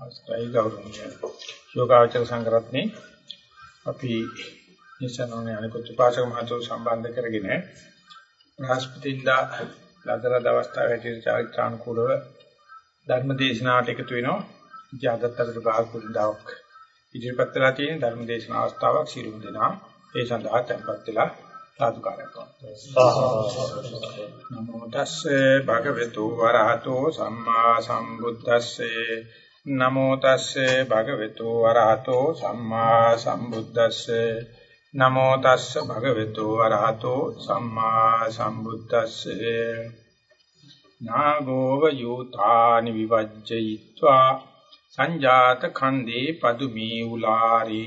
අවස්ථයි ගෞරවනීය. යෝගාචර සංග්‍රහණේ අපි නිසනෝනේ අනිකුත් පාසක මහතුරු සම්බන්ධ කරගෙන බ්‍රහස්පතින්දා ලදරද අවස්ථාවේ චාරිත්‍රානුකූලව ධර්ම දේශනාවට එකතු වෙනවා. අදත්තර බ්‍රහස්පතින්දාවක් ඉදිරිපත් වෙලා තියෙන ධර්ම දේශනා අවස්ථාවක් සිරුම් දෙනා ඒ සඳහා tempත් වෙලා සාදුකාරයක් නමෝ තස්සේ භගවතු වරහතෝ සම්මා සම්බුද්දස්සේ නමෝ තස්සේ භගවතු වරහතෝ සම්මා සම්බුද්දස්සේ. නමෝ තස්ස භගවතු වරහතෝ සම්මා සම්බුද්දස්සේ. නාගෝව යූතානි විවජ්ජයිत्वा සංජාත khande padumi ulari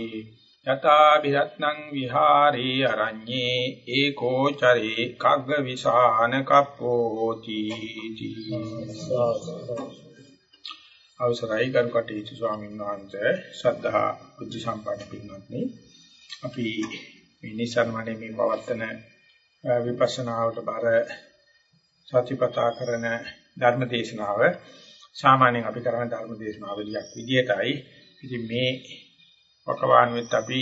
යතා බිරත්නං විහාරේ අරඤ්ඤේ ඒකෝ චරේ කග්ග විසාන කප්පෝති. අවසරයි ගරු කටයුතු ස්වාමීන් වහන්සේ. ශ්‍රද්ධා බුද්ධ සම්පන්න පින්වත්නි. අපි මේ නිසරණමනේ මේ පවත්තන විපස්සනාවට බර සතිපතා කරන ධර්ම දේශනාව සාමාන්‍යයෙන් අපි කරන ධර්ම දේශනාවලියක් විදියටයි. ඉතින් මේ වකවානුවෙත් අපි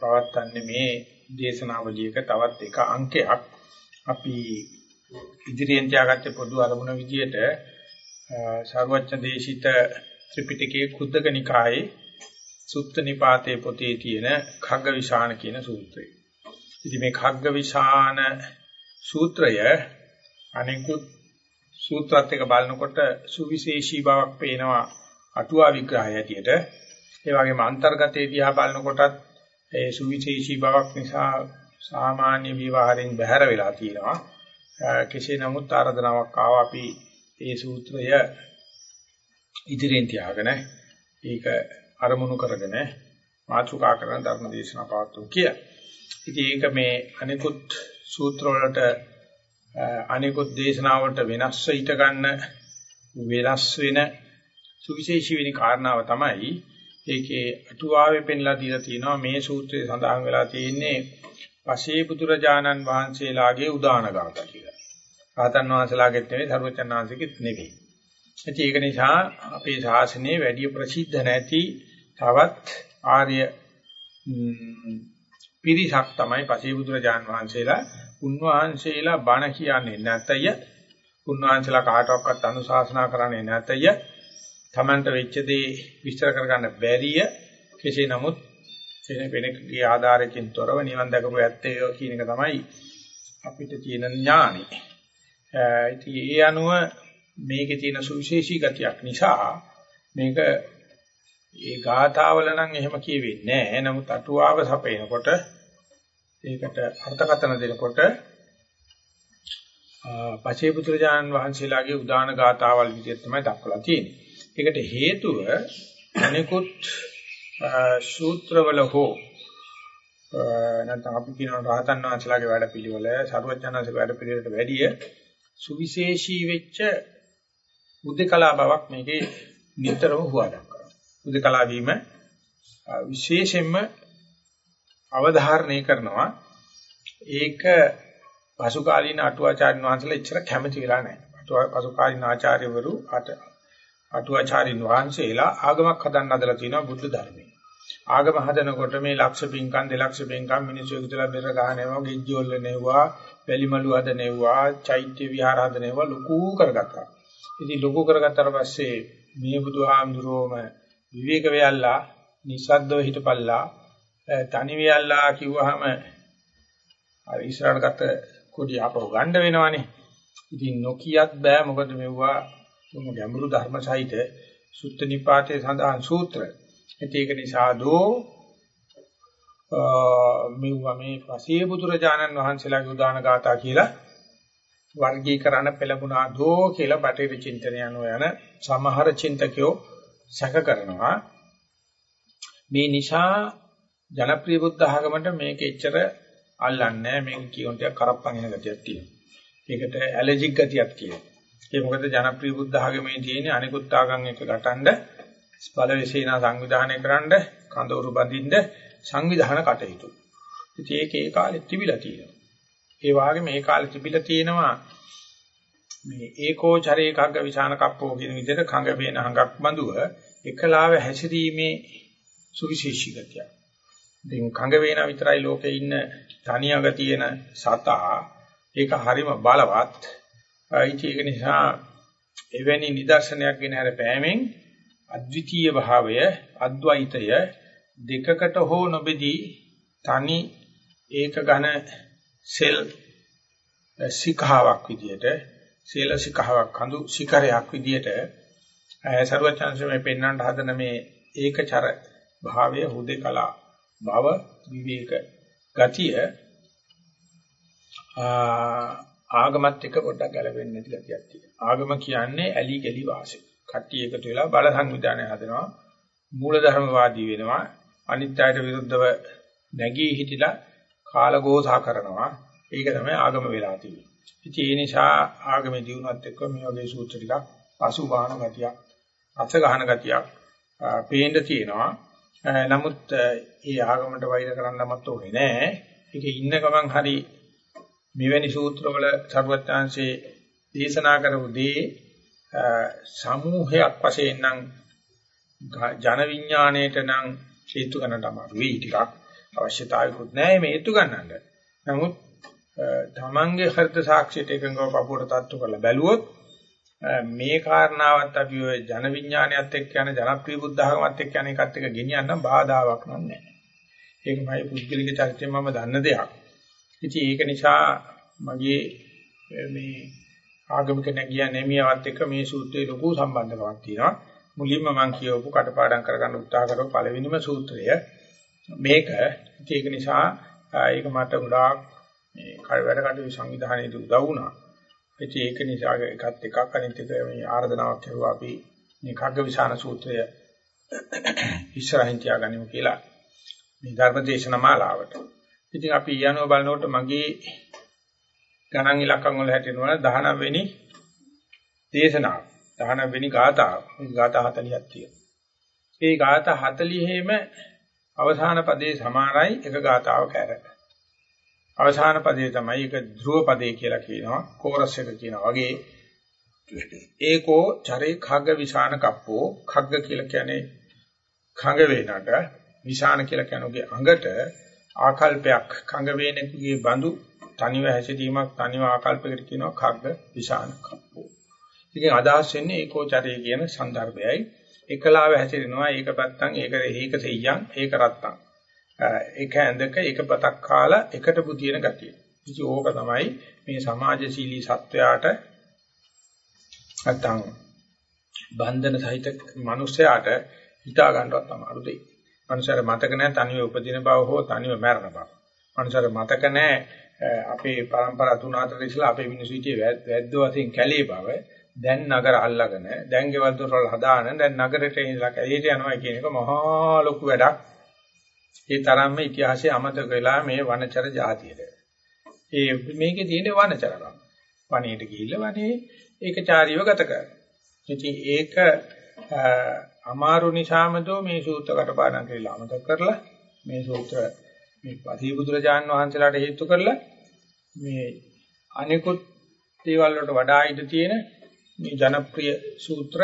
පවත්න්නේ මේ දේශනාවලියක තවත් එක අංකයක්. අපි ඉදිරියෙන් තියාගත්ත පොදු අරමුණ විදියට සර්වඥ දේශිත ත්‍රිපිටකයේ කුද්දක නිකායේ සුත්ත නිපාතේ පොතේ තියෙන khaggavisana කියන සූත්‍රය. ඉතින් මේ khaggavisana සූත්‍රය අනිකුත් සූත්‍රات එක බලනකොට සුවිශේෂී බවක් පේනවා අටුවා විග්‍රහය ඇටියට. ඒ වගේම අන්තර්ගතයේ දිහා බලනකොටත් ඒ සුවිශේෂී බවක් නිසා සාමාන්‍ය විවහාරයෙන් බැහැර වෙලා තියෙනවා. කෙසේ නමුත් ආරාධනාවක් ආවා අපි ඒ සූත්‍රය ඉදිරියෙන් තියාගෙන ඒක අරමුණු කරගෙන මාතෘකා කරන ධර්ම දේශනා පවත්වමු කිය. ඉතින් ඒක මේ අනිකුත් සූත්‍ර වලට අනිකුත් දේශනාවලට වෙනස් වෙයිට ගන්න වෙනස් වෙන සුවිශේෂී වෙන කාරණාව තමයි ඒකේ අටුවාවේ පෙන්ලා දීලා තියෙනවා මේ සූත්‍රයේ සඳහන් වෙලා තියෙන්නේ පසේ පුදුරජානන් වහන්සේලාගේ උදාන ගාථා කියලා. රාතන් වහන්සේලාගෙත් නෙවෙයි සර්වචන්නාංශිකෙත් නෙවෙයි. ඉතින් ඒක නිසා අපේ ශාසනයේ වැඩි ප්‍රසිද්ධ නැති තවත් ආර්ය පිරිසක් තමයි පසේ පුදුරජාන් වහන්සේලා. උන්වහන්සේලා බණ කියන්නේ නැතය. උන්වහන්සේලා කාටවත් අනුශාසනා කරන්නේ නැතය. Tamanට වෙච්ච දේ විස්තර කරගන්න බැරිය කෙසේ නමුත් වෙන වෙනකගේ ආධාරයෙන් තොරව නිවන් දැකපු ඇත්තේ කියන එක තමයි අපිට තියෙන ඥානෙ. Uh, ඉතින් ඒ අනුව මේකේ තියෙන සුවිශේෂී ගතියක් නිසා මේක ඒ ගාථාවල නම් එහෙම කියවෙන්නේ නැහැ. නමුත් අටුවාව සපයනකොට ඒකට අර්ථකථන දෙනකොට පචේ පුත්‍රජාන් වහන්සේලාගේ උදාන ගාථාවල් විදිහට තමයි දක්වලා තියෙන්නේ. ඒකට හේතුව අනිකුත් සූත්‍රවල හෝ නැත්නම් අපි කියන රහතන් වහන්සේලාගේ වැඩපිළිවෙල සර්වඥාන්සේ වැඩපිළිවෙලට වැඩිය සුවිශේෂී වෙච්ච බුද්ධකලා බවක් මේකේ නිතරම හුවා දක්වනවා. බුද්ධකලා වීම විශේෂයෙන්ම අවධාරණය කරනවා. ඒක පසුකාලීන අටුවාචාර්යන් වහන්සේලා ඉච්චර කැමති වෙලා නැහැ. පසුකාලීන ආචාර්යවරු අටුවාචාර්යින් වහන්සේලා ආගමක් හදන්න හදලා තියෙනවා බුද්ධ ධර්මයේ. ආගම හදනකොට මේ ලක්ෂ පින්කම් දෙලක්ෂ පින්කම් මිනිස්සු එකතුලා බෙර ගහනවා, ගිජ්ජෝල්ල නෙවුවා, වැලිමලු හදනෙවුවා, චෛත්‍ය විහාර හදනෙවුවා ලොකු කරගත්තා. ඉතින් ලොකු කරගත්තාට පස්සේ මේ බුදුහාමුදුරුවෝම විවේක වෙයල්ලා, නිස්සද්දව හිටපල්ලා, තනි වෙයල්ලා කිව්වහම අර ඉස්සරහට ගත්ත කොඩි ආපහු ගන්න වෙනවනේ. ඉතින් නොකියත් බෑ මොකද මෙවුවා ගැඹුරු ධර්ම සහිත සුත්ත නිපාතේ සඳහන් සූත්‍ර. ඒක නිසා දෝ මෙවුවා මේ පසේ බුදුරජාණන් වහන්සේලාගේ උදාන ගාථා කියලා වර්ගීකරණ පෙළඹුණා දෝ කියලා බටේර චින්තනය යන යන සමහර චින්තකයෝ සැක කරනවා. මේ නිසා ජනප්‍රිය බුද්ධ ආගමට මේක එච්චර අල්ලන්නේ නැහැ මේක කියන ටික කරප්පන් එන ගතියක් තියෙනවා. ඒකට ඇලර්ජික් ගතියක් කියනවා. ඒ මොකද ජනප්‍රිය බුද්ධ ආගමේ තියෙන අනිකුත් ආගම් එක ගැටඬ බලවේශීනා සංවිධානය කරන්න කඳවුරු බඳින්න සංවිධාන කටයුතු. ඉතින් ඒක ඒ කාලෙත් තිබිලා තියෙනවා. ඒ වගේම මේ කාලෙ තිබිලා තියෙනවා මේ ඒකෝචරේ කග්ග විසාන කප්පෝ කියන විදිහට කඟ වේන හඟක් බඳුව එකලාව හැසිරීමේ සුවිශේෂී ගතිය. ඉතින් කඟ වේන විතරයි ලෝකේ ඉන්න තනියඟ තියෙන සතා ඒක හරිම බලවත්. ඒක නිසා එවැනි නිදර්ශනයක් ගෙන හැර පෑමෙන් අද්විතීය භාවය අද්වෛතය දෙකකට හෝ නොබෙදී තනි ඒක ඝන සෙල් සිකාවක් විදියට සීල සිකාවක් කඳු සිකරයක් විදියට සර්වචන්සේ මේ පෙන්වන්න හදන මේ ඒකචර භාවය හුදේකලා භව විවේක ගතිය ආගමත් එක්ක පොඩ්ඩක් ගැලපෙන්නේ නැති ගතියක් තියෙනවා. ආගම කියන්නේ ඇලි ගලි වාසය. කට්ටිය එකතු වෙලා බල සංවිධානය හදනවා. මූලධර්මවාදී වෙනවා. අනිත් අයට විරුද්ධව නැගී හිටිලා කාලഘോഷා කරනවා. ඒක තමයි ආගම වෙලා තියෙන්නේ. ඉතින් ඒ නිසා ආගමේ දියුණුවත් එක්ක මේ වගේ සූත්‍ර ටිකක් පසු බාහන ගතියක්, අත ගහන ගතියක් පේන්න තියෙනවා. නමුත් ඒ ආගමට වෛර කරන්නමත් ඕනේ නෑ. ඒකේ ඉන්න ගමන් හරි මෙවැනි සූත්‍රවල සර්වඥාන්සේ දේශනා කරපු දේ සමූහයක් වශයෙන් නම් ජන විඥාණයට නම් හේතු ගන්නට අමාරුයි ටිකක් අවශ්‍යතාවයකුත් නැහැ මේ හේතු ගන්නට. නමුත් තමන්ගේ හෘද සාක්ෂියට එකඟව පපුවට තත්තු කරලා බැලුවොත් මේ කාරණාවත් අපි ඔය ජන විඥානයත් එක්ක යන ජනප්‍රිය බුද්ධ ආගමත් එක්ක යන එකත් එක්ක ගෙනියන්න බාධාවක් නෑ. ඒකමයි පුද්ගලික චරිතයෙන් මම දන්න දෙයක්. ඉතින් ඒක නිසා මගේ මේ ආගමික නැගිය නැමියවත් එක්ක මේ සූත්‍රයේ ලොකු සම්බන්ධකමක් තියෙනවා. මුලින්ම මම කියවපු කටපාඩම් කරගන්න උත්සාහ කරපු පළවෙනිම සූත්‍රය මේක. ඒක නිසා ඒක මට ගොඩාක් මේ කය වැඩ කටයුතු සංවිධානයේදී උදව් වුණා. ඉතින් ඒක නිසා එකත් එකක් අනිත් එක මේ ආර්දනාවක් කරුවා අපි මේ කග්ගවිශාන සූත්‍රය ඉස්සරහින් තියාගනිමු කියලා මේ ධර්මදේශන මාලාවට. ඉතින් අපි යනවා බලනකොට මගේ ගණන් ඉලක්කම් වල හැටිනවා 19 වෙනි දේශනාව. 19 වෙනි ගාථාව. මේ ගාථා 40ක් තියෙනවා. ඒ ගාථා 40ෙම අවසාන පදේ සමානයි එක ගාථාවක ඇර. අවසාන පදේ තමයි ඒක ධ්‍රුව පදේ කියලා කියනවා. කෝරස් එක කියනවා වගේ ඒකෝ චරේ khagg විසාන කප්පෝ khagg කියලා කියන්නේ khඟ වේනට විසාන කියලා කියනෝගේ අඟට ආකල්පයක් khඟ වේනකගේ බඳු තනිව හැසිරීමක් තනිව ආකල්පයකට කියනවා කග්ග විශාන කප්පෝ. ඉතින් අදහස් වෙන්නේ ඒකෝචරය කියන સંદર્ભයයි. එකලාව හැසිරෙනවා ඒක පැත්තන් ඒක ඒක සෙයියන් ඒක රත්තන්. ඒක ඇඳක ඒක පතක් කාලා එකට බුදින ගතිය. ඉතින් ඕක තමයි මේ සමාජශීලී සත්වයාට නැත්තම් බන්ධන සහිත මිනිසයාට හිතා ගන්නවත් අමාරු දෙයක්. මනුෂයාට මතක නැහැ තනිව උපදින බව හෝ තනිව මැරෙන බව. මනුෂයාට මතක නැහැ අපේ પરම්පරා තුන හතර ඉස්සලා අපේ මිනිස්සු හිටියේ වැද්ද වශයෙන් කැලේ බව දැන් නගර අල්ලගෙන දැන් ගෙවල් දොරවල් හදාන දැන් නගරෙට ඉඳලා කැලේට යනවා කියන එක මහා ලොකු වැඩක්. ඒ තරම්ම ඉතිහාසයේ අමතක වෙලා මේ වනචර జాතියට. ඒ මේකේ තියෙන වනචරකම්. වනයේට ගිහිල්ලා වනේ ඒකචාරීව ගත කරනවා. ඉතින් ඒක අමාරු නිසාමදෝ මේ සූත්‍ර කටපාඩම් කියලා අමතක කරලා මේ සූත්‍ර මේ පතිබුදුරජාන් වහන්සේලාට හේතු කරලා මේ අනිකුත් දේවල් වලට වඩා ඉඳ තියෙන මේ ජනප්‍රිය සූත්‍ර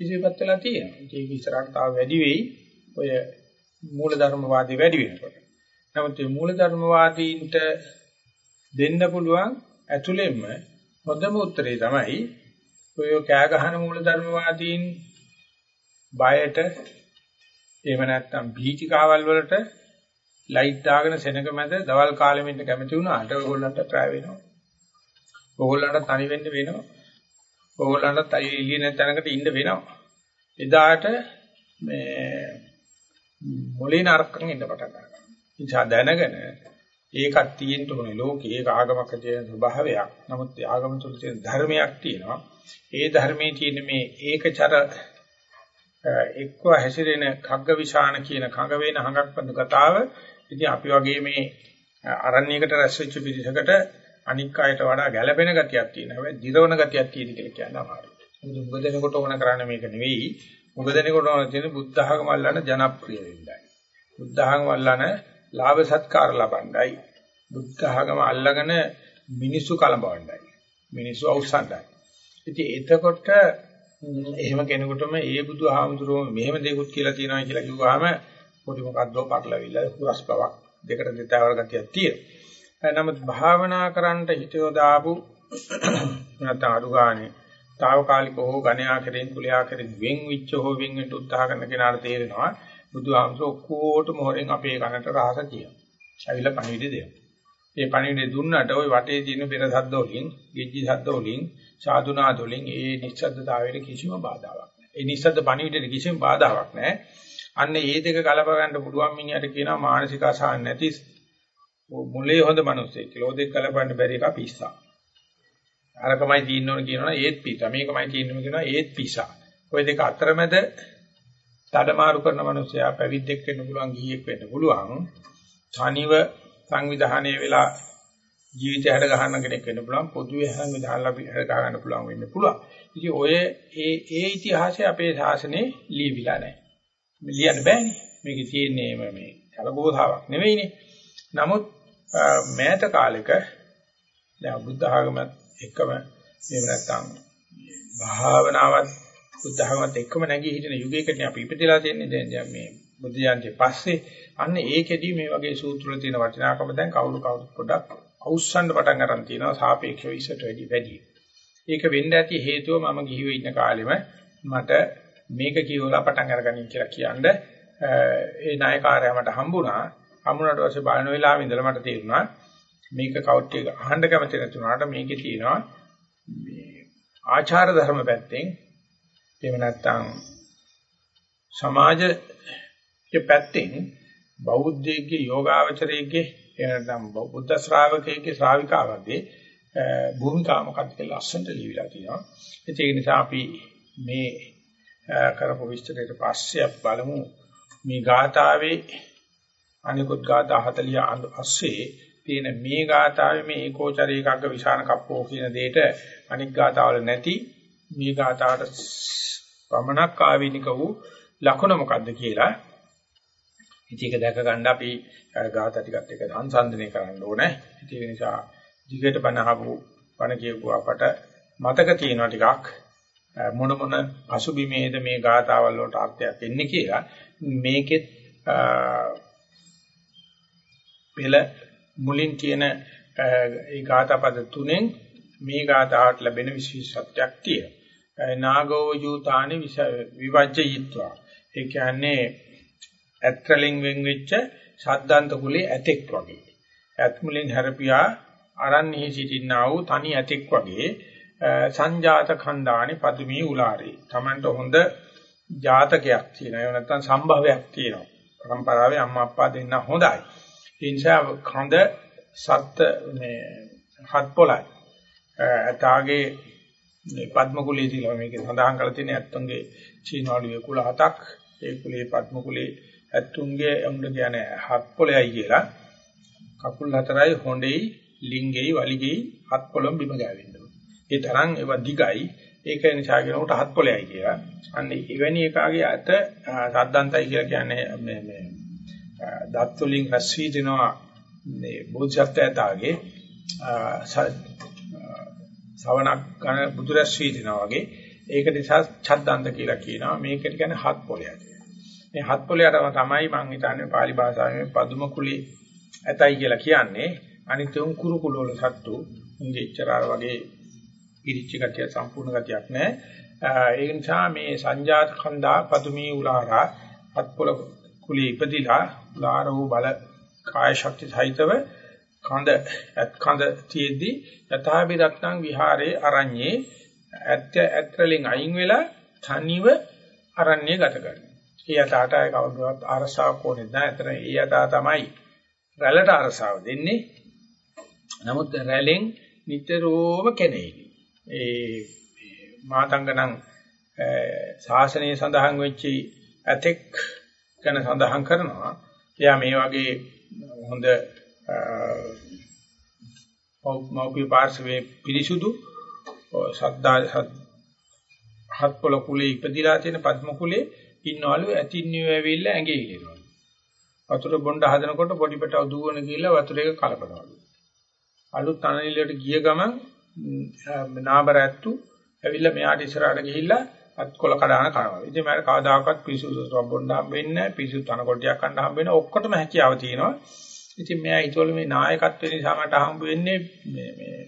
ඉතිපත් වෙලා තියෙනවා. ඒක ඉස්සරහට තව වැඩි වෙයි. ඔය මූලධර්මවාදී වැඩි වෙනකොට. නමුත් මේ මූලධර්මවාදීන්ට දෙන්න පුළුවන් ඇතුළෙන්ම හොඳම උත්තරේ තමයි ඔය කෑ ගහන මූලධර්මවාදීන් බයට එහෙම නැත්නම් බීචිකාවල් වලට ලයිට් දාගෙන සෙනඟ මැද දවල් කාලෙම ඉන්න කැමති වුණාට ඔයගොල්ලන්ට ට්‍රයි වෙනවා. ඔයගොල්ලන්ට තනි වෙන්න වෙනවා. ඔයගොල්ලන්ට තනි එළිය නැත් තැනකට ඉන්න වෙනවා. එදාට මේ මොලේ නරකම් එන්න පටන් ගන්නවා. නිසා දැනගෙන ඒකක් තියෙන්න ඕනේ ලෝකේ ඒක ආගමක තියෙන ස්වභාවයක්. නමුත් ආගම තුල තියෙන ධර්මයක් තියෙනවා. ඒ ධර්මයේ තියෙන මේ ඒකචර එක්ව හැසිරෙන කග්ග විශාන කියන කඟ වේන හඟක් බඳු කතාව ඉතින් අපි වගේ මේ අරණ්‍යයකට රැස් වෙච්ච පිරිසකට අනික් අයට වඩා ගැළපෙන ගතියක් තියෙනවා. හැබැයි දිරවන ගතියක් තියෙන කියලා කියන්න අමාරුයි. මොකද උඹ දෙනකොට ඕන කරන්නේ මේක නෙවෙයි. උඹ දෙනකොට ඕන තියෙන බුද්ධ ආගම අල්ලන ජනප්‍රිය වෙන්නයි. බුද්ධ ආගම අල්ලන ලාභ සත්කාර ලබන්නයි. බුද්ධ ආගම අල්ලගෙන මිනිස්සු කලබවන්නයි. මිනිස්සු අවසන්ඩයි. ඉතින් එතකොට එහෙම කෙනෙකුටම ඒ බුදුහාමුදුරුවෝ මෙහෙම දෙයක්ත් කියලා තියෙනවා කියලා කිව්වහම පොඩි මොකද්දෝ පටලවිලා හුරස් බවක් දෙකට දෙතාවර ගතියක් තියෙනවා. නමුත් භාවනා කරන්නට හිතෝ දාපු නැත්නම් අරුගානේ తాවකාලික හෝ ඝණයා කෙරෙන් කුලයා කෙරෙන් වෙන් විච්ච හෝ වෙන් වෙන්න උත්සාහ කරන කෙනාට තේරෙනවා බුදුහාමසෝ ඔක්කොටම හොරෙන් අපේ කනට රහස කියනවා. ශෛල පණිවිඩය දෙනවා. මේ පණිවිඩය දුන්නට ওই වටේ තියෙන පෙර සද්ද වලින්, ගිජ්ජි සද්ද වලින්, සාදුනාද වලින් ඒ නිශ්ශබ්දතාවයට කිසිම බාධාවක් නැහැ. ඒ නිශ්ශබ්ද පණිවිඩයට කිසිම බාධාවක් නැහැ. අන්න ඒ දෙක ගලප ගන්න පුළුවන් මිනිහට කියනවා මානසික අසහන නැති මුලේ හොඳ මිනිස්සෙක් කියලා. ඔය දෙක ගලපන්න බැරි එක පිස්සා. අරකමයි තියෙන්න ඕන කියනවා ඒත් පිස්සා. මේකමයි තියෙන්න ඕන කියනවා ඒත් පිස්සා. ඔය දෙක අතරමැද මාරු කරන මිනිස්සයා පැවිද්දෙක් වෙන්න පුළුවන්, ගිහියෙක් වෙන්න පුළුවන්. තනිව සංවිධානයේ වෙලා ජීවිතය හැඩ ගන්න කෙනෙක් වෙන්න පුළුවන් පොදුවේ සංවිධානලා හැඩ ගන්න පුළුවන් වෙන්න පුළුවන්. ඉතින් ඔය ඒ ඒ ඉතිහාසය අපේ ශාසනයේ ලියවිලා නැහැ. ලියන්න බෑනේ. මේකේ තියෙන්නේ මේ කලබෝධාවක් නෙවෙයිනේ. නමුත් මෑත කාලෙක දැන් බුද්ධ ආගමත් එකම එහෙම නැත්නම් භාවනාවත් බුද්ධ ආගමත් එකම නැගී හිටින යුගයකදී අපි ඉපදලා තියෙන්නේ දැන් මේ බුද්ධ ඥානයේ පස්සේ අන්න ඒකෙදී මේ වගේ සූත්‍ර වල තියෙන වටිනාකම දැන් කවුරු කවුරුත් පොඩක් අවුස්සන්න පටන් ගන්න තියෙනවා සාපේක්ෂව ඉස්සට වැඩි වැඩි. ඒක වෙන්න ඇති හේතුව මම ගිහිව ඉන්න කාලෙම මට මේක කියවලා පටන් අරගනින් කියලා කියන්නේ ඒ නායකාරයා මට හම්බුණා. හම්බුණාට පස්සේ බලන වෙලාවෙ ඉඳලා මට තේරුණා මේක කවුට් එක අහන්න කැමති නැතුණාට මේකේ තියෙනවා මේ ආචාර ධර්ම පැත්තෙන් එහෙම නැත්නම් සමාජ ඒ පැත්තෙන් බෞද්ධයේ යෝගාවචරයේ එනනම් බුද්ධ ශ්‍රාවකයේ ශ්‍රාවිකාවගේ භූමිකාව මොකක්ද කියලා ලස්සනට ලියවිලා තියෙනවා. ඒක නිසා අපි මේ කරපු විස්තරයට පස්සේ අපි බලමු. මේ ගාථාවේ අනිකුත් ගාථා 40 අස්සේ තියෙන මේ ගාථාවේ මේ ඒකෝචරී එකක විශාන කප්පෝ කියන දෙයට අනික් ගාථාවල නැති මේ ගාථාවට පමණක් ආවිනික වූ ලක්ෂණ මොකද්ද කියලා. ඉතින් ඒක දැක ගන්න අපි ගාථා ටිකත් එක්ක සංසන්දනය කරන්න ඕනේ. ඒක නිසා දිගට බණ අහපු බණ කියපු අපට මතක තියෙනවා ටිකක්. මොන මොන පසුබිමේද මේ ගාථාවල් වලට අර්ථයක් එන්නේ කියලා. මේකෙත් පෙළ මුලින් කියන ඒ ගාථා පද තුනෙන් මේ ගාථාවට ලැබෙන විශේෂත්වයක් තියෙනවා. නාගෝ යූතානි විවජ්ජයිත්වා. ඒ කියන්නේ ඇත්‍රලින් වෙන් වෙච්ච ශාද්දාන්ත කුලේ ඇතෙක් වගේ. ඇත් මුලින් හැරපියා අරණ්‍යෙහි සිටින්නා වූ තනි ඇතෙක් වගේ සංජාත khණ්ඩානි පදුමී උලාරේ. Tamanට හොඳ ජාතකයක් තියෙනවා. එහෙම නැත්නම් සම්භවයක් තියෙනවා. පරම්පරාවේ අම්මා අප්පා දෙන්න හොඳයි. ඒ නිසා කඳ සත්ත්‍ය මේ හත් පොළයි. ඇතාගේ මේ පද්ම කුලයේ කියලා මේකේ සඳහන් කරලා තියෙන ඇත්තන්ගේ චීනවලුවේ කුල හතක්. ඒ කුලේ පද්ම කුලේ ඇතුන්ගේ උඹ කියන්නේ හත් පොළයයි කියලා කකුල් හතරයි හොඬෙයි ලිංගෙයි වලිගෙයි හත් පොළොම් බිම ගෑවෙන්න ඒ තරම් ඒවා දිගයි ඒක නිසා කියනකොට හත් පොළයයි කියලා. අන්න එවැනි එකාගේ අත සද්දන්තයි කියලා කියන්නේ මේ මේ දත් වලින් රැස් වී දෙනවා මේ බෝධිසත්වයාගේ සවණක් ගන්න බුදු රැස් වී දෙනවා වගේ ඒක නිසා ඡද්දන්ත කියලා කියනවා මේකට කියන්නේ හත් පොළයක්. මේ හත් පොළයටම තමයි මම හිතන්නේ pāli භාෂාවේ පදුම කුලී ඇතයි කියලා කියන්නේ අනිත් උන් කුරු කුල වල සත්තු උන්ගේ ඉච්චරාර වගේ ඉරිච්ච ගතිය සම්පූර්ණ ගතියක් නැහැ ඒ නිසා මේ සංජාත khanda පදුමී උලාරා හත් පොළ කුලී ඉපදිලා උලාරෝ බල කාය ශක්ති සහිතව කඳ ඇත් කඳ තියෙද්දි යථාභි රත්නං විහාරේ අරඤ්ඤේ ඇත්ත ඇත්‍රලින් අයින් වෙලා තනිව අරණ්‍ය ගත කරනවා ඒ යතාට අය කවුරුවත් අරසාවක් ඕනේ නැහැ. එතන ඒ යතා තමයි රැළට අරසාව දෙන්නේ. නමුත් රැළෙන් නිතරම කෙනෙහිලි. ඒ මාතංගණං ශාසනයේ සඳහන් වෙච්ච ඇතෙක් ගැන සඳහන් කරනවා. එයා මේ වගේ හොඳ මෞපිය පාර්ශවයේ පිරිසුදු සද්දා හත් පොළ කුලේ ඉපදිලා තියෙන පද්ම කුලේ ඉන්නවලු ඇතින්නියෝ ඇවිල්ලා ඇඟේ ඉලිනවා. වතුර බොණ්ඩ හදනකොට පොඩි පැටව දුවන ගිහලා වතුර එක කලපනවලු. අලුත් අනලිලට ගිය ගමන් නාබර ඇත්තු ඇවිල්ලා මෙයාට ඉස්සරහට ගිහිල්ලා අත්කොල කඩාන කරනවා. ඉතින් මම කවදාකවත් පිසු රොබොණ්ඩ හම්බෙන්නේ නැහැ. පිසු තනකොටයක් ගන්න හම්බෙන්නේ ඔක්කොටම හැකියාව තියෙනවා. ඉතින් මෙයා හිතවල මේ නායකත්වෙ නිසා මට හම්බ වෙන්නේ මේ මේ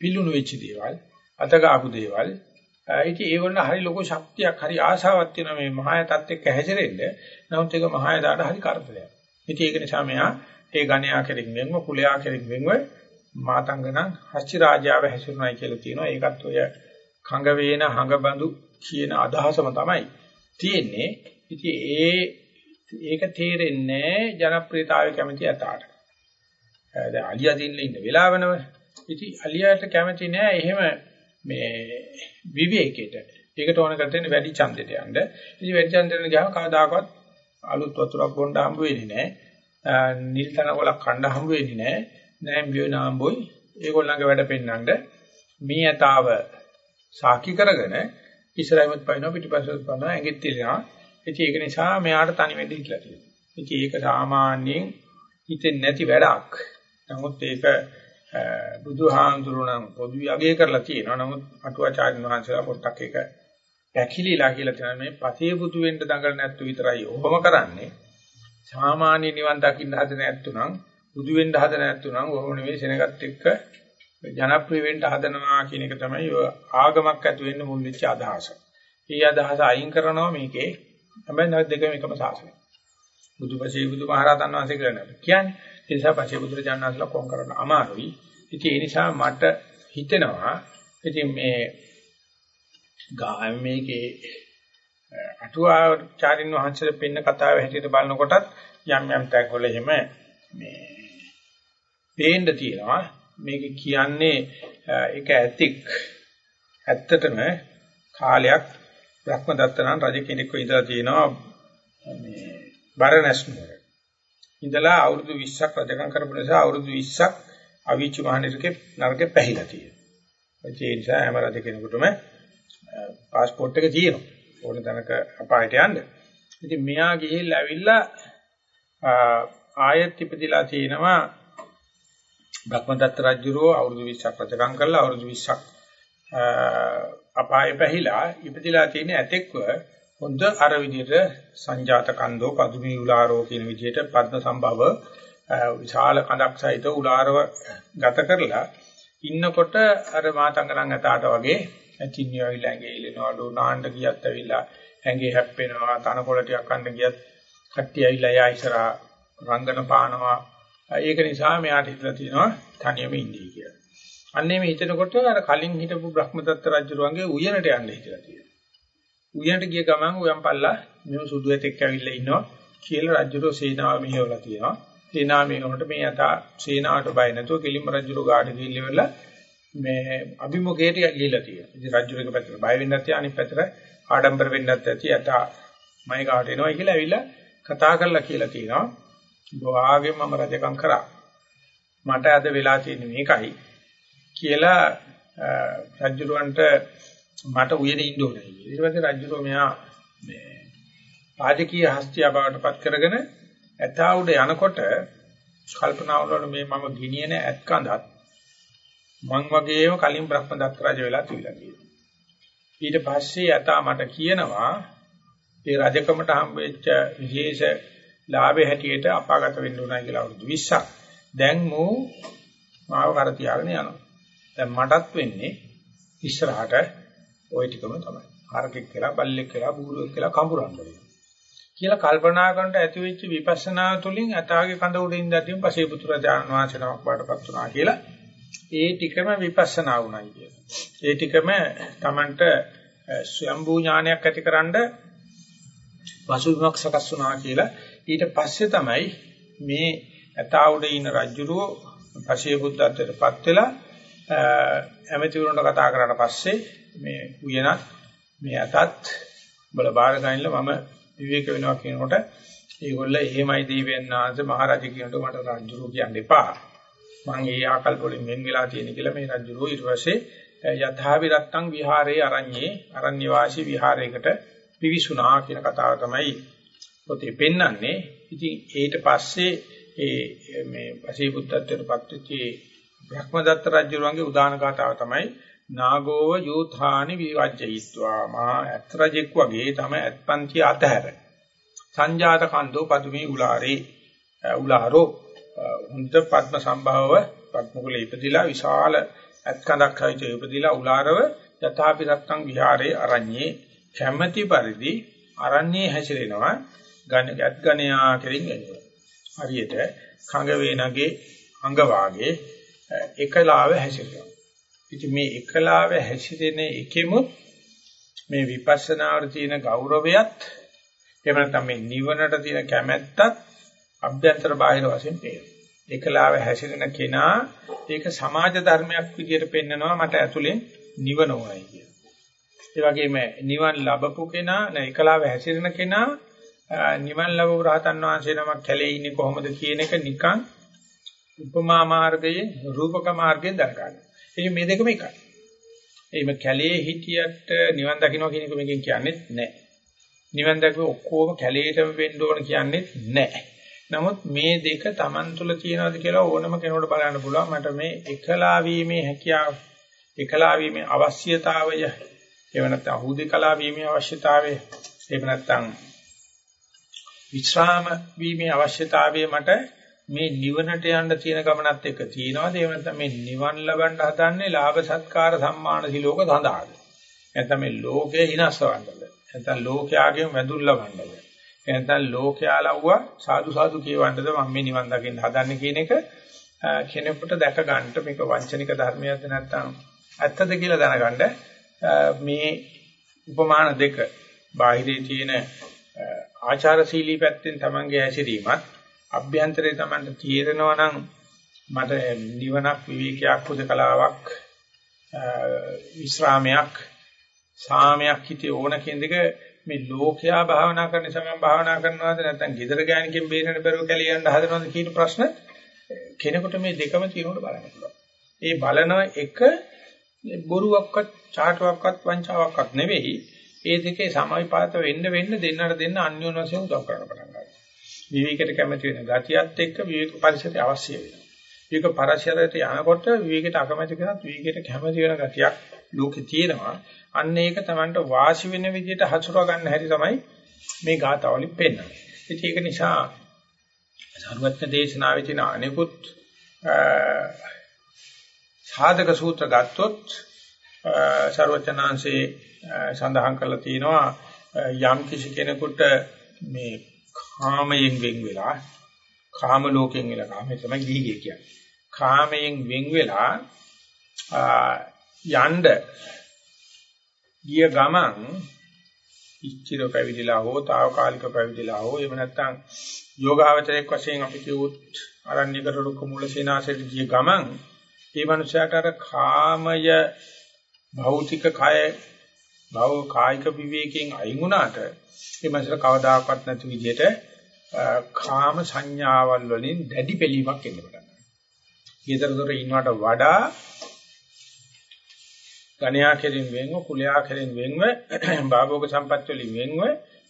පිලුණු වෙච්ච දේවල්, අතගාපු දේවල්. ඉතින් ඒගොල්ලන් හරි ලොකු ශක්තියක්, හරි ආශාවක් තියෙනවා මේ මහායතත් එක්ක හැසිරෙන්න. නමුත් ඒක මහායදාට හරි කරදරයක්. ඉතින් ඒක නිසා මෙයා ඒ ගණයා කෙරෙන් වෙන්ව, කුලයා කෙරෙන් වෙන්ව මාතංගනම් හස්ති රාජාව හැසිරුණයි කියලා තියෙනවා. ඒකත් ඔය කඟ වේන හඟබඳු කියන අදහසම තමයි තියෙන්නේ. ඉතින් ඒ ඒක තේරෙන්නේ ජනප්‍රියතාවය කැමති ඇතාට. දැන් අලියා දින්න ඉන්න වෙලාවනව. ඉතින් අලියාට කැමති නෑ එහෙම මේ විවේකයට. ඒකට ඕන කරන්නේ වැඩි ඡන්දෙට යන්න. ඉතින් වැඩි ඡන්දෙට ගියාම කවදාකවත් අලුත් වතුරක් බොන්න හම්බ වෙන්නේ නෑ. නිල් තනකොලක් කන්න හම්බ වෙන්නේ නෑ. නෑ මියෝ නාම්බොයි ඒගොල්ලන්ගේ වැඩ පෙන්නඳ මේ යතාව සාකි කරගෙන ඉස්සරහමත් පයින්නවා පිටිපස්සට පයින්නවා ඇඟෙත් තියනවා. ඉතින් ඒක නිසා මෙයාට තනි වෙන්න ඉట్లా තියෙනවා. ඉතින් ඒක සාමාන්‍යයෙන් හිතෙන්නේ නැති වැඩක්. නමුත් ඒක බුදුහාමුදුරුවෝ පොදු යගේ කරලා තියෙනවා. නමුත් අටුවාචාර්ය වහන්සේලා පොඩ්ඩක් ඒක පැකිලිලා කියලා තියෙනවා. මේ පසේ බුදු වෙන්න දඟල නැත්තු විතරයි ඔහොම කරන්නේ. සාමාන්‍ය නිවන් දකින්න හදන ඇත්තු නම් බුදු වෙන්න හදන ඇත්තු නම් ඔහොම නෙවෙයි සෙනගත් එක්ක ජනප්‍රිය වෙන්න හදනවා කියන එක තමයි ආගමක් ඇති වෙන්න මුල් වෙච්ච අදහස. මේ අදහස අයින් කරනවා මේකේ හැබැයි නැවත දෙකම එකම සාසනය. බුදුපසේ බුදුමහරහතන් වහන්සේ කියලා නේද කියන්නේ. ඒ නිසා පසේ බුදුරජාණන් වහන්සේලා කොම් කරන්න අමාරුයි. ඉතින් ඒ නිසා මට හිතෙනවා ඉතින් මේ ගා මේකේ අටුවාචාරින් වහන්සේලා පෙන්න කතාව හැටියට බලනකොටත් යම් යම් තැන්වල එහෙම මේ පේන්න තියෙනවා මේක කියන්නේ ඒක ඇතික් ඇත්තටම කාලයක් බ්‍රහ්මදත්ත නම් රජ කෙනෙක්ව ඉඳලා තියෙනවා මේ බරණැස් නුවර. ඉඳලා අවුරුදු 20ක් රජකම් කරපු නිසා අවුරුදු 20ක් අවීච මහනිරකේ නරකේ පැහිලා තියෙනවා. ඒ නිසා හැම රජ කෙනෙකුටම પાස්පෝර්ට් එක තියෙනවා. ඕන තැනක අපායට යන්න. ඉතින් මෙයා ගිහිල්ලා ඇවිල්ලා ආයෙත් ඉපදිලා තිනවා බ්‍රහ්මදත්ත රජුරෝ අවුරුදු 20ක් රජකම් කරලා අවුරුදු 20ක් අපායේ පැහිලා ඉපදිලා තියෙන ඇතෙක්ව හොඳ අර විදිහට සංජාත කන්දෝ පදුමි උලාරෝ කියන විදිහට පද්ම සම්භව විශාල කඳක් සහිත උලාරව ගත කරලා ඉන්නකොට අර මාතංගලන් ඇතාට වගේ ඇතින්නිය ඇවිල්ලා ඇඟේ ඉලෙනවලු නාන්න ගියත් ඇවිල්ලා ඇඟේ හැප්පෙනවා. තනකොළ ටිකක් අන්න ගියත් කට්ටිය ඇවිල්ලා යා ඉස්සරහා රංගන පානවා. ඒක නිසා මෙයාට හිතලා තියෙනවා තනියම ඉන්නේ කියලා. අන්නේ මේ හිතනකොට අර කලින් හිටපු බ්‍රහ්මදත්ත රජුරුවන්ගේ උයනට යන්න හිතලා තියෙනවා. උයනට ගිය ගමන් උයන් පල්ලා මෙව සුදු ඇතෙක් ඇවිල්ලා ඉන්නවා කියලා රජුරෝ සේනාව මෙහෙवला තියෙනවා. සේනාව මෙහෙවනට මේ යතා සේනාවට බය නැතුව කිලිම රජුරෝ ගාඩ ගිහිල්ලා මේ අභිමුඛයට ගිහිල්ලා තියෙනවා. ඉතින් රජුරේක පැත්තට බය වෙන්නත් තියා අනිත් පැත්තට ආඩම්බර වෙන්නත් ඇති යතා මයි ගාවට එනවා කියලා ඇවිල්ලා කතා කරලා කියලා තියෙනවා. වාගේ මම රජකම් කරා. මට අද වෙලා තියෙන්නේ මේකයි. කියලා රජුරවන්ට මට උයනේ ඉන්න ඕනේ. ඊට පස්සේ රජුරෝ මෙයා මේ රාජකීය හස්තිය බවට පත් කරගෙන ඇතා උඩ යනකොට කල්පනා වුණා මේ මම ගිනියන ඇත් කඳත් මං වගේම කලින් බ්‍රහ්මදත්ත රජ වෙලා තිබිලා කියනවා. ඊට පස්සේ ඇතා මට කියනවා ඒ රජකමට හම්බෙච්ච විශේෂ ලාභේ හැටියට අපාගත වෙන්න උනා කියලා අවුරුදු 20ක්. දැන් මෝ මාව කර තියාගෙන යනවා. දැන් මටත් වෙන්නේ ඉස්සරහට ওই ටිකම තමයි. හරකෙක් කියලා, බල්ලෙක් කියලා, බූරුවෙක් කියලා කඹරන්න වෙනවා. කියලා කල්පනා කරනට ඇති වෙච්ච විපස්සනා තුලින් අතාගේ කඳ උඩින් ඉඳන් පසේ පුත්‍රජාන වාසනාවක් වඩපත් වුණා කියලා ඒ ටිකම විපස්සනා වුණයි කියලා. ඒ ටිකම Tamanට ස්වයම්බූ ඥානයක් ඇතිකරනද පසුබිමක් සකස් වුණා කියලා ඊට පස්සේ තමයි මේ ඇතා උඩ ඉන්න රජුරෝ පසේ බුද්ධත්වයටපත් වෙලා ඇමතිවරුන්ට කතා කරාට පස්සේ මේ උයනත් මේ අතත් බල බාර ගන්නilla මම විවේක වෙනවා කියනකොට ඒගොල්ල එහෙමයි දීවෙන්නාංශ මහරජා කියනකොට මට රජුරු කියන්න එපා. මම ඒ ආකල්ප වලින් වෙන් වෙලා තියෙන කියලා මේ රජුරු ඊට පස්සේ යථා විරත්තං විහාරේ අරඤ්ඤේ අරණ්‍ය වාසී විහාරයකට පිවිසුනා කියන කතාව තමයි පොතේ පෙන්වන්නේ. ඉතින් ඊට පස්සේ ඒ මේ පසී බුද්ධත්වයට පත් වෙච්ච බ්‍රහ්මදත්ත රජුරුවන්ගේ උදාන කතාව තමයි නාගෝව යූථානි විවජ්ජයිත්වා. මා ඇත්‍රජෙක් වගේ තම ඇත්පන්ති අතහැර. සංජාත කන්දෝ පදුමේ උලාරේ උලාරෝ හුඳ පద్ම සම්භවව පద్මකුල ඉපදිලා විශාල ඇත්කඳක් හයිත ඉපදිලා උලාරව යථාපි රත්තං විහාරේ අරඤ්ඤේ. කැමැති පරිදි අරඤ්ඤේ හැසිරෙනවා. ගණ ගැත් ගණයා කෙරින් එනවා හරියට කඟ වේනගේ අඟ වාගේ එකලාව හැසිරෙනවා ඉතින් මේ එකලාව හැසිරෙන එකෙමුත් මේ විපස්සනාවට තියෙන ගෞරවයත් එහෙම නැත්නම් මේ නිවනට තියෙන කැමැත්තත් අභ්‍යන්තර බාහිර වශයෙන් පේනවා. එකලාව හැසිරෙන කෙනා ඒක සමාජ ධර්මයක් විදියට පෙන්නනවා මට ඇතුලෙන් නිවන ඕනයි කියන. ඒ වගේම නිවන් ලැබපු කෙනා නැ එකලාව හැසිරෙන කෙනා නිවන් ලැබු රහතන් වහන්සේ නමක් කැලේ ඉන්නේ කොහොමද කියන එක නිකන් උපමා මාර්ගයේ රූපක මාර්ගයෙන් දරගන්න. ඉතින් මේ දෙකම එකයි. එimhe කැලේ හිටියට නිවන් දකින්න කියන එක මේකෙන් කියන්නේ නැහැ. නිවන් දැකුව ඔක්කොම කැලේටම වෙන්න ඕන කියන්නේ නැහැ. නමුත් මේ දෙක Taman තුල තියනවාද කියලා ඕනම කෙනෙකුට බලන්න පුළුවන්. මට මේ එකලා වීමේ හැකියාව, එකලා වීමේ අවශ්‍යතාවය, එහෙම නැත්නම් අහුදේකලා වීමේ අවශ්‍යතාවය, එහෙම නැත්නම් විශ්‍රාම වීමේ අවශ්‍යතාවය මට මේ නිවනට යන්න තියෙන ගමනත් එක්ක තියෙනවාද එහෙම නැත්නම් මේ නිවන් ලබන්න හදන්නේ ලාභ සත්කාර සම්මාන සිලෝක සඳහාද? නැත්නම් මේ ලෝකේ හිනස්සවන්නද නැත්නම් ලෝකයාගෙන් වැඳුම් ලබන්නද? නැත්නම් ලෝකයා ලව්වා සාදු සාදු කියවන්නද මම මේ නිවන් දකින්න හදන්නේ කියන එක කෙනෙකුට දැක ගන්නට මේක වංචනික ධර්මයක්ද නැත්නම් ඇත්තද කියලා දැනගන්න මේ උපමාන දෙක බාහිරේ තියෙන ආචාරශීලී පැත්තෙන් තමන්ගේ ඇසිරීමත් අභ්‍යන්තරේ Tamanට තීරණවා නම් මට නිවනක් විවේකයක් පුදකලාවක් විශ්‍රාමයක් සාමයක් හිතේ ඕන කියන දෙක මේ ලෝකයා භාවනා කරන නිසා මම භාවනා කරනවාද නැත්නම් gedara ගෑණිකෙන් බේරෙන්න බැරුව කැලියන්න හදනවද කියන ප්‍රශ්න කෙනෙකුට මේ දෙකම තියෙනකොට බලන්න පුළුවන්. ඒ බලන එක බොරුවක්වත් චාටුවක්වත් වංචාවක්වත් නෙවෙයි. ඒ දෙකේ සමයිපාත වෙන්න වෙන්න දෙන්නට දෙන්න අන්‍යෝන්‍ය වශයෙන් උදව් කරන්න පටන් ගන්නවා. විවේකයට කැමති වෙන ගතියත් එක්ක විවේක පරිසරය අවශ්‍ය වෙනවා. විවේක පරිසරයට යනකොට විවේකයට අකමැති කරත් විවේකයට කැමති වෙන ගතියක් ලෝකේ තියෙනවා. අන්න ඒක Tamanට වාසි වෙන විදිහට හසුරව ගන්න හැටි තමයි මේ ගාතාවලින් පෙන්වන්නේ. ඉතින් ඒක නිසා සර්වඥ දේශනාවේ තියෙන අනෙකුත් සාධක සූත්‍ර ගත්තොත් සර්වඥාන්සේ සඳහන් කරලා තියෙනවා යම් කිසි කෙනෙකුට මේ කාමයෙන් වෙන් වෙලා කාම ලෝකයෙන් වෙලා කාමයේ තමයි ගිහිගේ කියන්නේ. කාමයෙන් වෙන් වෙලා යන්න ගිය ගමන් ඉච්ඡිර පැවිදිලා හෝ తాවකාලික පැවිදිලා හෝ එහෙම නැත්නම් යෝගාවචරයක් වශයෙන් අපි කියුත් අරණ්‍යකට රුක මූල සේනාසෙට ගිය ගමන් මේ මනුස්සයාට අර කාමය භෞතික කය භව කායික විවේකයෙන් අයින් වුණාට මේ මනසට කවදාකවත් නැති විදිහට කාම සංඥාවල් වලින් දැඩි පිළීමක් එන්න පටන් ගන්නවා. ඊතරතර ඉන්නවට වඩා ගණ්‍යා කෙරින් වෙන්ව කුලයා කෙරින් වෙන්ව භාභෝග සම්පත් වලින් වෙන්ව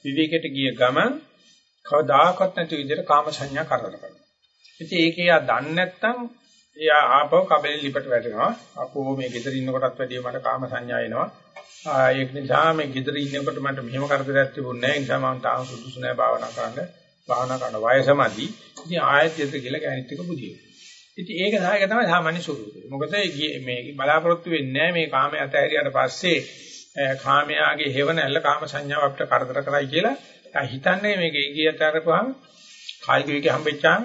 විවේකයට ගිය ගමන් කවදාකවත් නැති විදිහට කාම සංඥා කරදර කරනවා. ඉතින් ඒකේ ආ දන්නේ නැත්නම් එයා ආපහු කබලෙන් ලිපට වැටෙනවා. අපෝ මේ ගෙදර ඉන්නකොටත් වැඩිය මට කාම සංඥා එනවා. ඒක නිසා මේ ගෙදර ඉන්නකොට මට මෙහෙම කරදරයක් තිබුණේ නැහැ. ඒ නිසා මම තාම සුදුසු නැහැ භාවනා කරන්න. භාවනා කරන වයසමදි. ඉතින් ආයෙත් ගෙදර ගිහලා ගෑනිත් එක බුදියෝ. ඉතින් ඒක සායක තමයි සාමාන්‍ය ස්වරූපය. මොකද මේ බලාපොරොත්තු වෙන්නේ මේ කාමයේ අතහැරියට පස්සේ කාමයාගේ හේවණල්ල කාම සංඥාව අපිට කරදර කරයි කියලා හිතන්නේ මේක එගියට අරපුවාම කායික වික හම්බෙච්චාම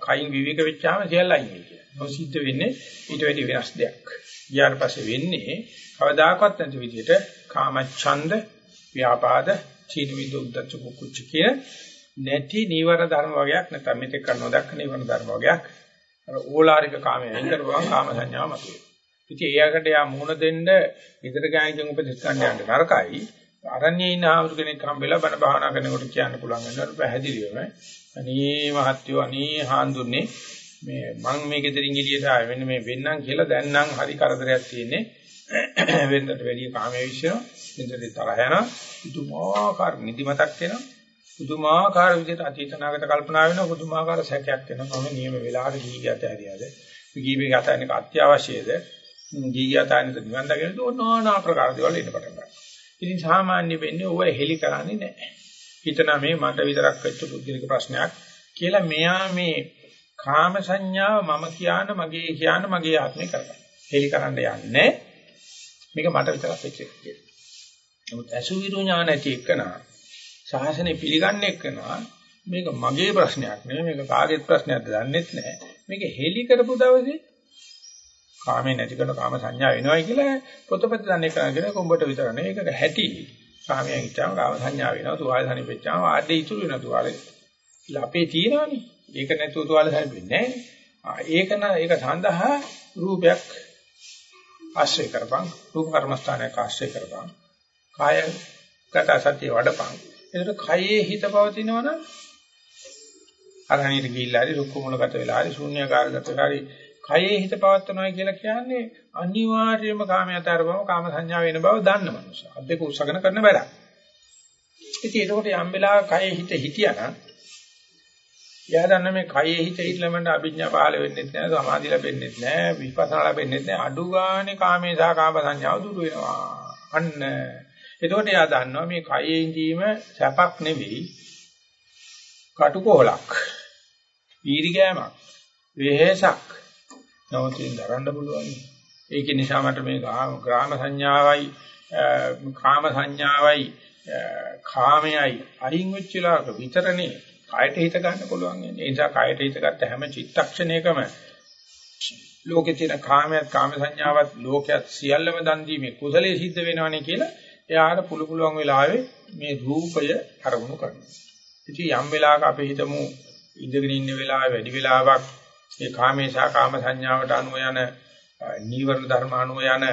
කයින් විවික වෙච්චාම සියල්ල අයින් කියලා. නොසිද්ධ වෙන්නේ ඊට වැඩි වෙනස් දෙයක්. ඊට පස්සේ වෙන්නේ කවදාකවත් නැති විදිහට කාමච්ඡන්ද, ව්‍යාපාද, චීන විදුද්දච්ච කුච්ච කියන නැති නීවර ධර්ම වගේක් නැත්නම් මෙතෙක් කරනව දක්ක නීවර ධර්ම වගේක් අර ඕලාරික කාමයෙන් අයින් කරපුවම කාම සංඥාව මතුවේ. ඉතින් එයාකට යා මුහුණ දෙන්න විතර ගායකෙන් උපදෙස් ගන්න යන්න නරකයි. අරණ්‍යයේ ඉන්න ආවුරු කෙනෙක් හම්බෙලා බණ භාවනා කරනකොට කියන්න පුළුවන් වෙනවා පැහැදිලිවම අනේ මහත්යෝ අනේ හාන්දුන්නේ මේ මං මේ ගෙදරින් එළියට ආවේ මෙන්න මේ වෙන්නම් කියලා දැන් නම් හරි කරදරයක් තියෙන්නේ. වෙන්දට වැඩි කාමයේ විශ්ව වෙන්දට තරහ යනවා. පුදුමාකාර නිදිමතක් වෙනවා පුදුමාකාර විදිහට අතීත නාගත කල්පනා වෙනවා. පුදුමාකාර සැකයක් වෙනවා මම නියම වෙලාවට ගිහි ගත හැරියාද? ගිහිබේ ගත වෙන එක අත්‍යවශ්‍යද ගියතානිත නිවන් දකින්න ඕනෝනා ප්‍රකාර දේවල් එන්න පටන් ගන්නවා. ඉතින් සාමාන්‍ය වෙන්නේ ඕව හෙලි කරන්නේ නැහැ. හිතන මේ මට විතරක් වෙච්ච බුද්ධිලික ප්‍රශ්නයක් කියලා මෙයා මේ කාම සංඥාව මම කියන මගේ කියන මගේ ආත්මේ කරගන්න. හෙලි කරන්න යන්නේ මේක මට විතරක් වෙච්ච එක කියලා. නමුත් අසුවිරු ඥාන ඇති එක්කනා ශාසනය පිළිගන්නේ එක්කනා මේක මගේ ප්‍රශ්නයක් නෙවෙයි මේක කාගේත් ප්‍රශ්නයක්ද දන්නෙත් නැහැ. මේක හෙලි කරපු දවසේ කාමේ නැති කරන කාම සංඥා වෙනවයි කියලා පොතපත දන්නේ කරගෙන කොඹට විතර නෙවෙයි ඒක හැටි. කාමයෙන් ඉච්චාම කාම සංඥා වෙනවා. තුවාල සනිපෙච්චාම ආඩේ ඉතුරු වෙනවා තුවාලේ. අපේ තියෙනවනේ. ඒක නැතුව තුවාල සනිපෙන්නේ නැහැ. ඒක න ඒක සඳහා රූපයක් ආශ්‍රය කරපන්. රූප කර්මස්ථානයක් ආශ්‍රය කරපන්. කාය ගත සත්‍ය වඩපන්. ඒකට කයේ හිත පවතිනවනම් අරහණියට ගිහිල්ලා හරි රුක්ක මුලගත වෙලා හරි ශූන්‍යකාරගත වෙලා හරි කයේ හිත පවත්වනවා කියලා කියන්නේ අනිවාර්යයෙන්ම කාමයතරවම කාම සංඥා වෙන බව දන්න මනුස්සය. අද්දක උසගෙන කරන වැඩක්. ඉතින් ඒකට යම් වෙලාවක කයේ හිත හිටියානම් එයා දන්න මේ කයේ හිත හිටලමන්න අභිඥා පහළ වෙන්නේ නැහැ, සමාධි ලැබෙන්නේ නැහැ, විපස්සනා ලැබෙන්නේ නැහැ. අඩු ගානේ කාමේ සහ කාම සංඥාව දුරු වෙනවා. අන්න එතකොට එයා දන්නවා මේ කයේ ඉඳීම සැපක් නෙවෙයි කටුකොලක් ඊරිගෑමක් වෙහෙසක් නවතින් දරන්න පුළුවන්. ඒක නිසා මට මේ ග්‍රාම සංඥාවයි කාම සංඥාවයි කාමයයි අයින් වෙච්චලාක විතරනේ කායට හිත ගන්න පුළුවන්. ඒ නිසා කායට හිත ගත්ත හැම චිත්තක්ෂණයකම ලෝකේ තියෙන කාමයක් කාම සංඥාවක් ලෝකයක් සියල්ලම දන් දීමේ කුසලයේ සිද්ධ වෙනවනේ කියලා එයාට පුළු පුළුවන් වෙලාවේ මේ රූපය අරමුණු කරනවා. ඉතින් යම් වෙලාවක අපි හිතමු ඉඳගෙන ඉන්න වෙලාවේ වැඩි වෙලාවක් ඒ කාමේශා කාම සංඥාවට අනුව යන නීවරණ ධර්ම අනුව යන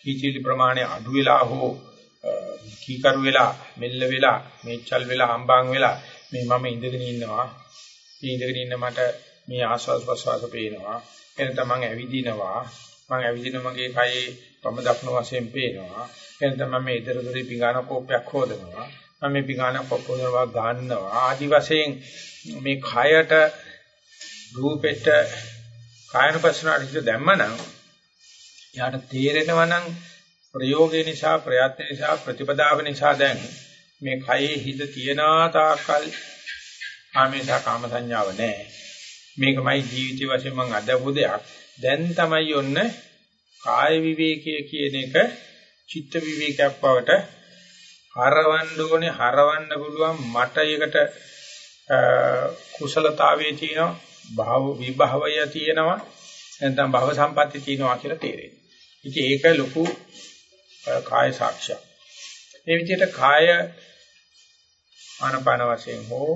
කීචිලි ප්‍රමාණය අඩු වෙලා හෝ කීකරු වෙලා මෙල්ල වෙලා මේචල් වෙලා හම්බාන් වෙලා මේ මම ඉඳගෙන ඉන්නවා. මේ ඉඳගෙන ඉන්න මට මේ ආස්වාද ප්‍රසවාස පේනවා. එතන තමන් ඇවිදිනවා. මම ඇවිදින මගේ කයේ වම දක්න වශයෙන් පේනවා. එතන මම මේ ඉදර දොරේ පිඟාන කෝපයක් හොදනවා. මම මේ පිඟාන කෝප හොදනවා ගන්නවා. ආදි වශයෙන් මේ කයට රූපෙට කායනුපස්සනාට හිත දැම්මනම් එයාට තේරෙනවා නම් ප්‍රයෝගය නිසා ප්‍රයත්න නිසා ප්‍රතිපදාව නිසා දැන් මේ කයේ හිත තියනා තාකල් ආමේසා කාම සංඥාව නැහැ මේකමයි ජීවිතය වශයෙන් මම අදපු දෙයක් දැන් තමයි ඔන්න කාය විවේකයේ කියන එක චිත්ත විවේකයක් බවට හරවන්න ඕනේ හරවන්න පුළුවන් මට ඒකට කුසලතාවයේ තියෙනවා භව විභවය තියෙනවා නැත්නම් භව සම්පatti තියෙනවා කියලා තේරෙන්නේ. ඉතින් ඒක ලොකු කාය සාක්ෂිය. මේ විදිහට කාය ආනපාන වශයෙන් හෝ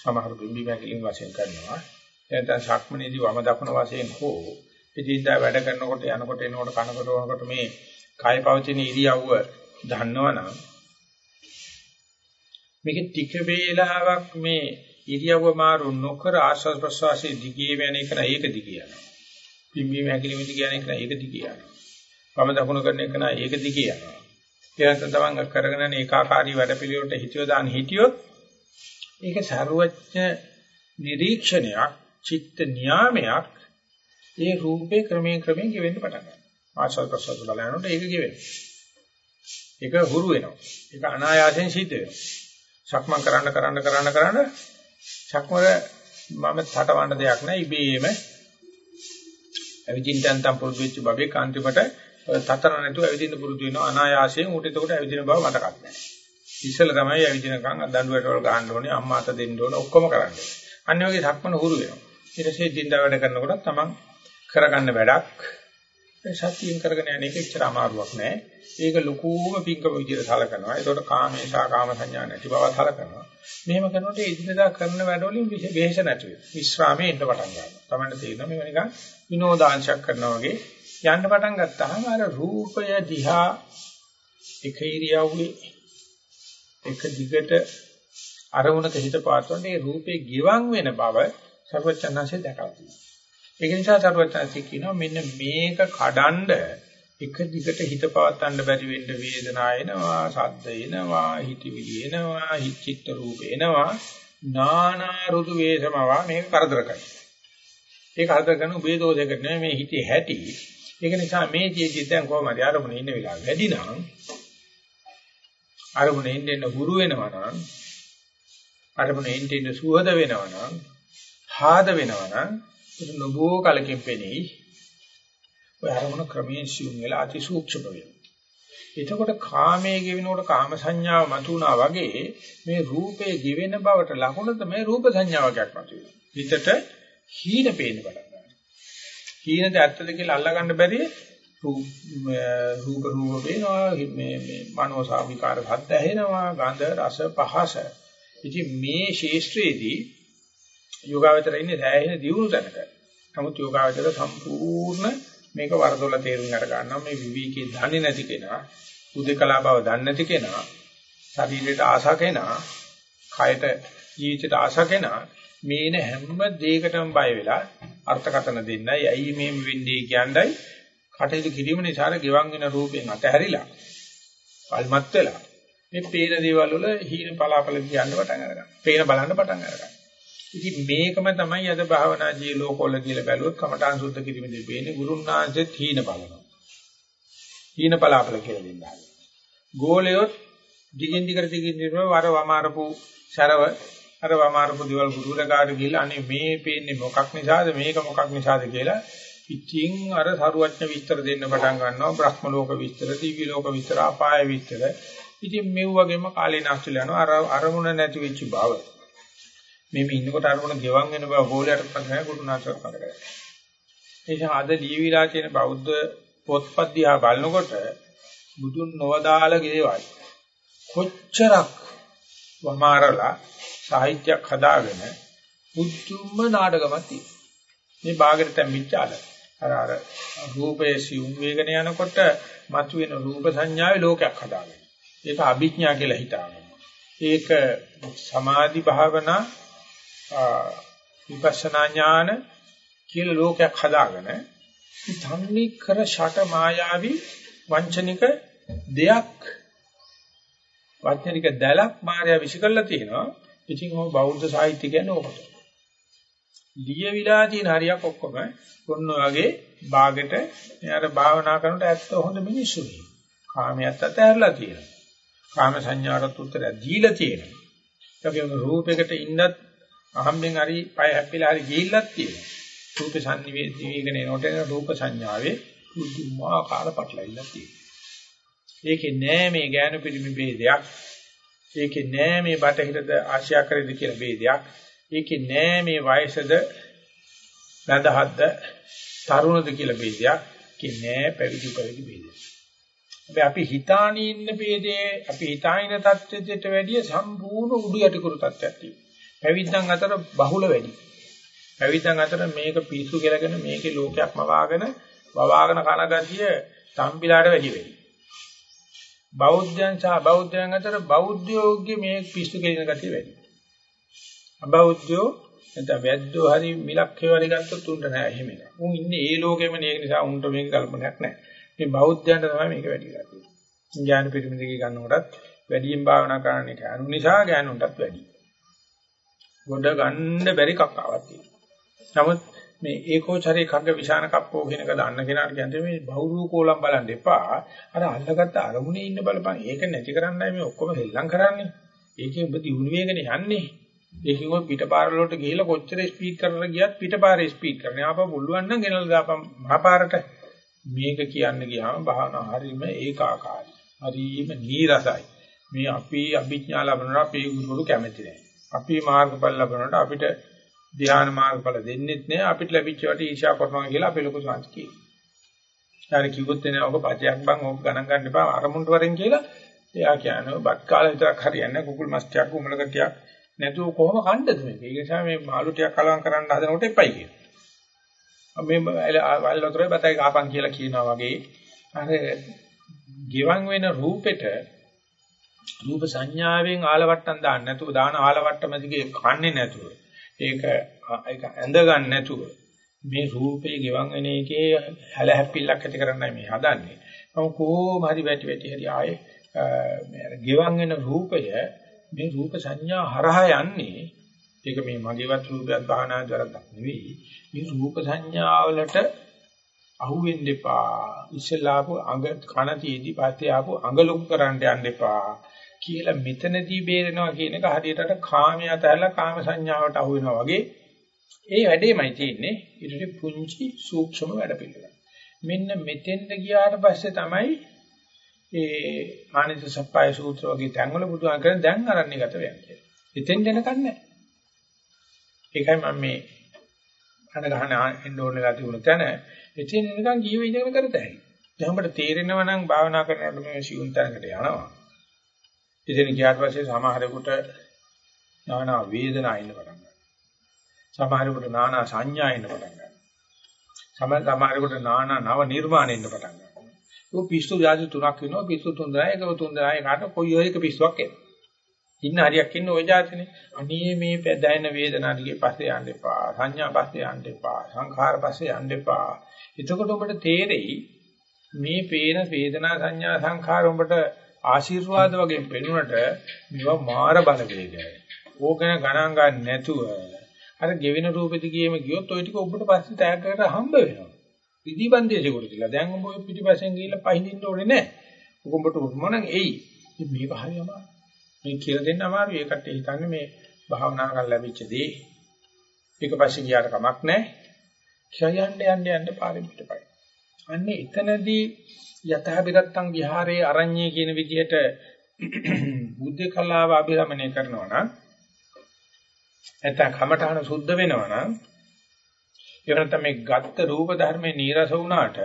සමහර බිම්බි මැකිලින් වශයෙන් කරනවා. නැත්නම් ශක්මනේදී වම දකුණ වශයෙන් හෝ ඉදින්දා වැඩ කරනකොට යනකොට එනකොට කනකොට වනකොට මේ කාය පවතින ඉරියව්ව දන්නවනම් මේක ටික වේලාවක් මේ ඉරියව්ව මාරු නොකර ආශ්වාස ප්‍රශ්වාසයේ දිගේ යන එක නෑ ඒක දිගේ යනවා. පිම්බීම හැකිලිම දිගේ යන එක නෑ ඒක දිගේ යනවා. වම දකුණු කරන එක නෑ ඒක දිගේ යනවා. ඊට තමන් කරගෙන යන ඒකාකාරී වැඩපිළිවෙලට හිතියෝ දාන හිටියොත් ඒක ਸਰවඥ නිරීක්ෂණයක් චිත්ත නියාමයක් ඒ රූපේ ක්‍රමයෙන් ක්‍රමයෙන් ගෙවෙන්න පටන් ගන්නවා. ආශ්වාස ප්‍රශ්වාස බලනකොට ඒක ගෙවෙනවා. ඒක හුරු වෙනවා. ඒක අනායාසයෙන් සිද්ධ වෙනවා. සක්මන් කරන්න කරන්න කරන්න කරන්න සක්මර මම තටවන්න දෙයක් නැහැ ඉබේම ඇවිදින්න යන්තම් පුරුදු වෙච්ච බබේ කාන්තිමට තතර නැතුව ඇවිදින්න පුරුදු වෙනවා. අනායාසයෙන් උට එතකොට ඇවිදින බව මතකත් නැහැ. ඉස්සෙල්ල තමයි ඇවිදිනකන් දඬුවට වල ගහන්න ඕනේ අම්මා අත දෙන්න ඕනේ ඔක්කොම කරන්නේ. අන්න වගේ සක්මන හුරු වෙනවා. ඊට පස්සේ දින්දා වැඩ කරනකොට තමන් කරගන්න වැඩක්. සතියෙන් කරගෙන යන එක එච්චර අමාරුවක් නෑ ඒක ලකූම පිංකම විදිහට සලකනවා. ඒකට කාමේශා කාම සංඥා නැති බව සලකනවා. මෙහෙම කරනකොට ඉදිනදා කරන වැඩවලින් වෙහෙස නැති වෙනවා. විශ්‍රාමයේ එන්න පටන් ගන්නවා. තමන්න තේරෙනවා මේක නිකන් විනෝදාංශයක් කරනවා වගේ යන්න පටන් ගත්තාම අර රූපය දිහා එක ඉරියව්වේ එක දිගට අරමුණක හිත පාත්වන්නේ ඒ රූපේ ගිවන් වෙන බව සර්වචන්නanse දැකලා තියෙනවා. ඒක නිසා සර්වචන්නanse කියනවා මෙන්න මේක කඩන්ඩ එක දිගට හිත පවත්වන්න බැරි වෙන්න වේදනා එනවා, ශබ්ද එනවා, හිතවිලි එනවා, හිචිත්ත රූප එනවා, නානා රුදු වේසමවා මේක කරදර කරනවා. ඒක කරදර කරන උබේ දෝෂයකට නෙමෙයි මේ හිතේ හැටි. ඒක නිසා මේ ජීවිතය දැන් කොහොමද අරමුණ ඉන්න වෙලාව වැඩි නම් අරමුණ ඉන්න ඉන්න ගුරු වෙනවා නම් අරමුණ ඉන්න ඉන්න සුහද වෙනවා නම් හාද වෙනවා නම් නොබෝ කලකින් පෙනී ඔය අරමුණ ක්‍රමයෙන් සිුම් වෙලා අති සූක්ෂම වෙනවා. එතකොට කාමයේ ගෙවෙනකොට කාම සංඥාව මතුණා වගේ මේ රූපේ ගෙවෙන බවට ලකුණ තමයි රූප සංඥාවක් මතුවෙනවා. හිතට හීන පේන්න පටන් ගන්නවා. හීනද ඇත්තද කියලා අල්ලගන්න බැරි රූප රූප වෙනවා මේ මේ මනෝ විකාර සද්ද ඇහෙනවා ගන්ධ රස පහස. ඉතින් මේ ශේෂ්ත්‍රයේදී යෝගාවචර ඉන්නේ සෑහෙන දියුණු තැනක. නමුත් යෝගාවචර සම්පූර්ණ මේක වරදොල තේරුම් අර ගන්නවා මේ විවිකේ දන්නේ නැති කෙනා උදේකලා බව දන්නේ නැති කෙනා ශරීරයට ආසා කෙනා කයට ජීවිතයට ආසා කෙනා මේන හැම දෙයකටම බය වෙලා අර්ථකථන දෙන්නයි ඇයි මෙහෙම වෙන්නේ කියන්නයි කටයුතු කිරීම නිසා ගෙවන් වෙන රූපෙන් අතහැරිලා පල්මත් වෙලා මේ පේන දේවල් වල හීන පලාපල කියන්න පටන් අරගන්නවා. පේන බලන්න පටන් අරගන්නවා. ඉතින් මේකම තමයි අද භාවනා ජී ලෝකවල කියලා බැලුවොත් කමඨාන් සුද්ධ කිරීමේදී වෙන්නේ ගුරුන්නාංශෙත් හීන බලනවා. හීන පලාපල කියලා දෙන්නා. ගෝලයොත් දිගින් දිගට දිගින් දිගට වර වමාරපු සරව අර වමාරපු දේවල් ගුරුලකාට ගිහලා අනේ මේ පේන්නේ මොකක් නිසාද? මේක මොකක් නිසාද? කියලා ඉතින් අර සරුවඥ විස්තර දෙන්න පටන් ගන්නවා. බ්‍රහ්ම ලෝක විස්තර දිව්‍ය ලෝක විස්තර අපාය විස්තර. ඉතින් මෙව වගේම කාලේ නැස්තිල යනවා. අර අරමුණ නැති වෙච්ච බව. මේ ඉන්නකොට අරමුණ ගෙවන් වෙන බව හොලයට පස්සේ ගුරුනාචර කරගන්න. ඒ නිසා අද දීවිලා කියන බෞද්ධ පොත්පත් දිහා බලනකොට බුදුන් නොවදාල ගේවල් කොච්චරක් වමාරලා සාහිත්‍යයක් හදාගෙන මුතුම්ම නාටකමක් තියෙනවා. මේ බාගෙට තැම්පිච්ච අර අර රූපයේ සිවුම් වේගන යනකොට මතුවෙන රූප සංඥාවේ ලෝකයක් හදාගෙන. ඒක අභිඥා කියලා හිතාගන්නවා. ඒක සමාධි භාවනා විපස්සනා ඥාන කියලා ලෝකයක් හදාගෙන ධම්මී කර ෂට මායාවි වංචනික දෙයක් වංචනික දැලක් මායාව විශ්කල්ලා තියෙනවා ඉතින් ඔය බෞද්ධ සාහිත්‍ය කියන්නේ ඕකට. ලියවිලා තියෙන හරියක් ඔක්කොම කොන්න වගේ ਬਾගෙට එයාට භාවනා කරනකොට ඇත්ත හොඳ මිනිස්සු. කාමයට අතහැරලා තියෙනවා. කාම සංඥාට උත්තර දීලා තියෙනවා. ඒකේ රූපයකට ඉන්නත් අහම්බෙන් හරි පය හැප්පිලා හරි ගිහිල්ලක් තියෙනවා. රූප සංනිවේදීගෙන එනකොට එන රූප සංඥාවේ පුදුමාකාර පටලවිල්ලක් තියෙනවා. ඒකේ නෑ මේ ඥාන පිළිමි ભેදයක්. ඒකේ නෑ මේ බටහිරද ආශ්‍යාකරද කියලා ભેදයක්. ඒකේ නෑ මේ වයසද නැදහත්ද තරුණද කියලා ભેදයක්. ඒකේ නෑ පැවිදි පැවිදි ભેදයක්. හැබැයි අපි හිතානේ ඉන්න ભેදේ අපි හිතාින தත්ත්වයට වැඩිය සම්පූර්ණ උඩු යටිකුරු තත්ත්වයක් තියෙනවා. පැවිද්දන් අතර බහුල වැඩි. පැවිද්දන් අතර මේක පිසු කියලාගෙන මේකේ ලෝකයක්ම වාගෙන වවාගෙන කන ගතිය තම්බිලාට වැඩි වෙනවා. බෞද්ධයන් සහ බෞද්ධයන් අතර බෞද්ධයෝගේ මේ පිස්සු කෙලින ගතිය වැඩි. අබෞද්ධයෝ නැත්නම් වැද්දෝ හරි මිලක් හේවරි ගත්තොත් උන්ට නෑ එහෙම නෑ. උන් ඉන්නේ ඒ ලෝකෙම නේ නිසා උන්ට මේක කල්පනාවක් නෑ. මේ බෞද්ධයන්ට තමයි මේක වැඩි වෙලා තියෙන්නේ. ඥාන පිරිමිදකේ ගන්නකොටත් වැඩියෙන් භාවනා කරන්න එක අනු නිසා ඥානුන්ටත් වැඩි. ගොඩ ගන්න බැරි කක්කාවක් තියෙනවා. නමුත් මේ ඒකෝචරේ කග්ග විශාන කප්පෝ කියන එක දන්න කෙනාට කියන්නේ මේ බහුරූ කෝලම් බලන්න එපා. අර අල්ලගත්ත අරමුණේ ඉන්න බලපන්. ඒක නැති කරන්නයි මේ ඔක්කොම හෙල්ලම් කරන්නේ. ඒකේ ඔබ දියුණු වේගන යන්නේ. ඒකෙන් ඔය පිටපාර වලට ගිහිල්ලා කොච්චර ස්පීඩ් කරලා ගියත් පිටපාරේ ස්පීඩ් කරන්නේ. ආපහු පුළුවන් නම් ගෙනල්ලා දාපන් මහපාරට. මේක කියන්න ගියාම භාවනා හරීම ඒකාකාරයි. හරීම නීරසයි. මේ අපි අභිඥා ලැබුණා අපේ ගුරුවරු කැමති නැහැ. අපි මාර්ගඵල ලැබුණාට අපිට ධ්‍යාන මාර්ගඵල දෙන්නෙත් නැහැ අපිට ලැබිච්ච වට ඊශා කරනවා කියලා අපි ලොකු සංස් කියනවා. ඊට කිව්වොත් එනේ ඔබ පජයක් බං ඕක ගණන් ගන්න එපා අරමුණට වරෙන් කියලා එයා කියනවා බත් කාලේ විතරක් හරියන්නේ කුකුල් මස් ටිකක් උමලක ටිකක් නැතුව කොහොම කණ්ඩද මේක? ඒ නිසා මේ මාළු ටිකක් කලවම් කරන්න හදනකොට එපයි කියනවා. මේ වල්ලතරේ බතයි කාපන් කියලා කියනවා වගේ අර ගිවන් වෙන රූපෙට රූප සංඥාවෙන් ආලවට්ටම් දාන්න නැතුව දාන ආලවට්ටම දිගේ කන්නේ නැතුව ඒක ඒක ඇඳ ගන්න නැතුව මේ රූපේ ගෙවන් වෙන එකේ හැල හැප්පිල්ලක් ඇති කරන්නයි මේ හදන්නේ. මම කොහොම හරි වැටි වැටි හරි ආයේ මේ අර ගෙවන් වෙන රූපය මේ රූප සංඥා හරහා යන්නේ ඒක මේ මගේවත් රූපයක් බහනා කරද්දක් නෙවෙයි මේ රූප සංඥාවලට අහුවෙන්න එපා. ඉස්සෙල්ලාපු අඟ කන තියේදී පස්සේ ආපු අඟ ලොකු කරන්න යන්න එපා. කියලා මෙතනදී බේරෙනවා කියන එක හරියට කාමයේ අතහැරලා කාම සංඥාවට අහු වෙනවා වගේ ඒ වැඩේමයි තියෙන්නේ ඊට පුංචි සූක්ෂම වැඩ පිළිවෙල. මෙන්න මෙතෙන්ද ගියාට පස්සේ තමයි ඒ ආනිත සප්පාය සූත්‍ර වගේ තැන්වල බුදුහාම කරන දැන් අරන්නේ ගත වෙන්නේ. එතෙන් දෙනකන් නැහැ. ඒකයි මම මේ අන ගහන එන්න ඕනෙලා තිබුණ තැන එතෙන් නිකන් ගිහිව ඉඳගෙන කරතයි. දැන් අපිට තේරෙනවා නම් භාවනා කරනකොට මේ සිවුන් තැනකට යනවා. ඉතින් ගියාට පස්සේ සමහරෙකුට নানা වේදනා එන්න පටන් ගන්නවා. සමහරෙකුට নানা සංඥා එන්න පටන් ගන්නවා. සමහරෙකුට নানা නව නිර්මාණ එන්න පටන් ගන්නවා. ඒක පිස්සු යාදු තුනක් වෙනවා. පිස්සු තුන දෙනා එකව තුන දෙනා එකට කොයි හරි එක පිස්සුවක් එනවා. ඉන්න හරියක් ඉන්න ওই જાතිනේ. අනේ මේ පැදැයෙන වේදනා දිගේ පස්සේ යන්න එපා. සංඥා පස්සේ යන්න එපා. සංඛාර පස්සේ යන්න එපා. එතකොට ඔබට තේරෙයි මේ පේන වේදනා සංඥා සංඛාර ඔබට ආශිර්වාද වගේ පෙනුනට මේවා මාර බලවේගයි. ඕකන ගණන් ගන්න නැතුව අර ගෙවෙන රූපෙදි ගියේම ගියොත් ওই ටික ඔබට පස්සේ තෑග් කරලා හම්බ වෙනවා. විදිබන්දේශ කොට කියලා. දැන් ඔබ ඔය පිටිපස්සෙන් ගිහිල්ලා පහින්න ඕනේ නැහැ. ඔබට මොනනම් එයි. මේක හරියම මේ කියලා දෙන්න අමාරුයි. ඒකට හිතන්නේ මේ භාවනා කරලා ලැබිච්ච දේ. ඒක පස්සේ ගියාට කමක් නැහැ. කියයන්ඩ යන්න යන්න පාරෙන් පිටපයි. අන්නේ එතනදී යතහබිරත්තං විහාරේ අරඤ්ඤේ කියන විදිහට බුද්ධ කලාව අභිරමණය කරනවා නම් නැත්නම් කමඨහන සුද්ධ වෙනවා නම් ඒ වෙනත්නම් මේ ගත්ත රූප ධර්මේ නීරස වුණාට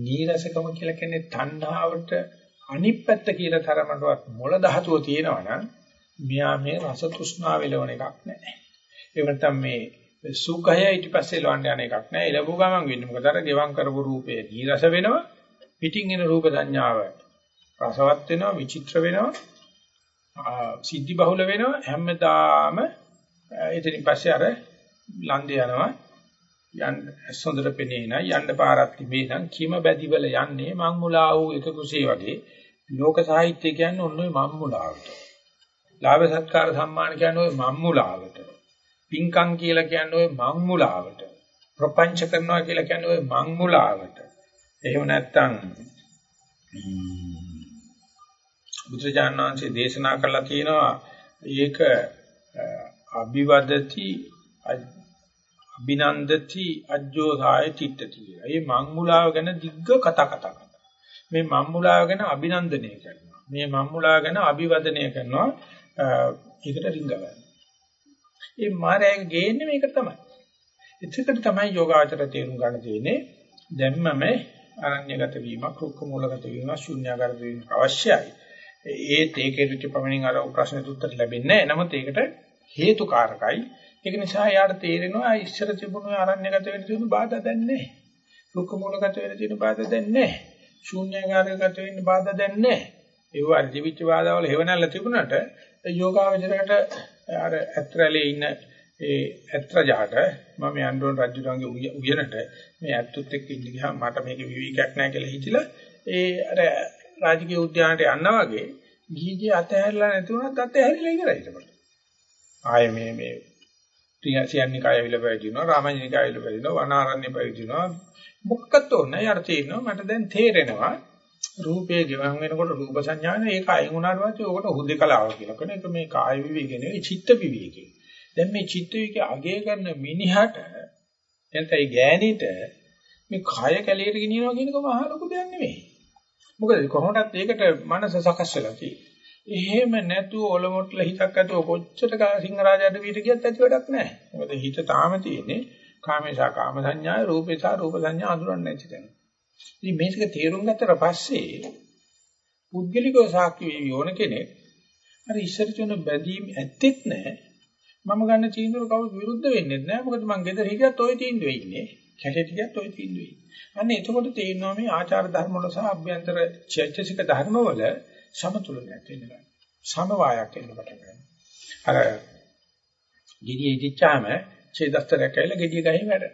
නීරසකම කියලා කියන්නේ තණ්හාවට අනිත් පැත්ත කියලා තරමටවත් මොළ ධාතුව තියෙනවා නම් මෙයා මේ රස තෘෂ්ණාව වෙලවන එකක් නැහැ. ඒ වෙනත්නම් මේ සුඛය ඊට පස්සේ ලවන්න යන එකක් නැහැ. එළඹු ගමන් වෙන්නේ මොකද අර ගෙවම් කරපු රූපේ නීරස වෙනවා. පිටින් එන රූප සංඥාව රසවත් වෙනවා, විචිත්‍ර වෙනවා, සිද්ධි බහුල වෙනවා. හැමදාම එතනින් පස්සේ අර ලන්දේ යනවා. යන්න සොඳට පෙනේ නැ යන්න පාරක් තිබේ නම් කිම බැදිවල යන්නේ මං මුලා වූ එක කුසේ වගේ ලෝක සාහිත්‍ය කියන්නේ ඔන්න ඔය මං මුලාවට. ලාභ සත්කාර සම්මාන කියන්නේ ඔය මං මුලාවට. පින්කම් කියලා කියන්නේ ඔය මං මුලාවට. ප්‍රපංච කරනවා කියලා කියන්නේ ඔය මං මුලාවට. එහෙම නැත්නම් බුදුජානනාංශයේ දේශනා කළා තියෙනවා ඒක අභිවදති අභිනන්දති අජ්ජෝසාය චිත්තති කියලා. මේ මංමුලාව ගැන දිග්ග කතා කතා කරනවා. මේ මංමුලාව ගැන අභිනන්දනය කරනවා. මේ මංමුලාව ගැන අභිවදනය කරනවා. ඒකට රිංග ගන්නවා. මේ මායාවේ ගේන්නේ මේක තමයි. එතකොට තමයි යෝගාචර තේරුම් ගන්න තියෙන්නේ. දැම්මම අරණ්‍යගත වීමක්, රුක්ක මූලගත වීමක්, ශුන්‍යාගත වීමක් අවශ්‍යයි. ඒත් ඒකේ රුචි පමණින් අර ප්‍රශ්නෙට උත්තර ලැබෙන්නේ නැහැ. නමුත් ඒකට හේතුකාරකයි. ඒක නිසා යාට තේරෙනවා ඉස්සර තිබුණු අරණ්‍යගත වෙන තියෙන බාධා දැන් නැහැ. රුක්ක මූලගත වෙන තියෙන බාධා දැන් නැහැ. ශුන්‍යාගත වෙන්න බාධා දැන් නැහැ. ඒ වගේ ජීවිත බාධාවල හේවණල්ල තිබුණාට යෝගාවචරයට අර ඇත්‍රලේ ඉන්න ඒ ඇත්‍රජාට මම යන්න රජුගේ උයනට මේ ඇත්තොත් එක්ක ඉන්න ගියාම මට මේක විවිධයක් නැහැ කියලා හිතිලා ඒ අර රාජකීය උද්‍යානට යනවා වගේ ගිහිගේ අතහැරලා නැති වුණත් අතහැරිලා ඉවරයි ඒකට. ආයේ මේ මේ ත්‍රියසියන්නිකය විල පැවිදිනවා රාමඤ්ඤිකය විල පැවිදිනවා වනාරණ්‍ය පැවිදිනවා මොකක්ද ඕනේ යාර තේරෙනවා මට දැන් තේරෙනවා රූපේ ගිවන් වෙනකොට රූප සංඥාන ඒක අයින් වුණාට පස්සේ ඕකට හුදේකලාව කියලා කරන එක මේ කාය විවේකේ නෙවෙයි චිත්ත විවේකේ. දැන් මේ චිත්ත විවේකේ අගය කරන මිනිහට එතනයි ගෑණිට මේ කාය කැලේට ගෙනියනවා කියන එක මහා ලොකු දෙයක් නෙවෙයි. මොකද කොහොමදත් ඒකට මනස සකස් වෙලා තියෙන්නේ. එහෙම නැතුව ඔලොමොට්ල හිතක් ඇතුව කොච්චර සිංහරාජාට වීට ගියත් ඇති වැඩක් නැහැ. මොකද හිත තාම තියෙන්නේ කාමේසා කාම සංඥාය රූපේසා රූප සංඥා අඳුරන්නේ නැති තැන. ඉතින් මේක තේරුම් ගත්තට පස්සේ පුද්ගලිකව සාක්ෂි වේවි ඕන කෙනෙක් අර ඉස්සර තුන බැඳීම් ඇත්තෙත් නැහැ. මම ගන්න තීන්දුව කවුරුත් විරුද්ධ වෙන්නේ නැහැ. මොකද මං ගෙදර හිටියත් ওই තීන්දුවේ ඉන්නේ. කැටේ හිටියත් ওই තීන්දුවේ ඉන්නේ. අන්න එතකොට තේරෙනවා මේ ආචාර ධර්ම වල සහ අභ්‍යන්තර චෛතසික ධර්ම වල සමතුලනයක් තියෙනවා. සමவாயයක් එන්න පටන් ගන්නවා. අර gediye ඉදිච්චාම ඡේදස්තරයක් ඇවිල්ලා gediye ගහේ වැඩ.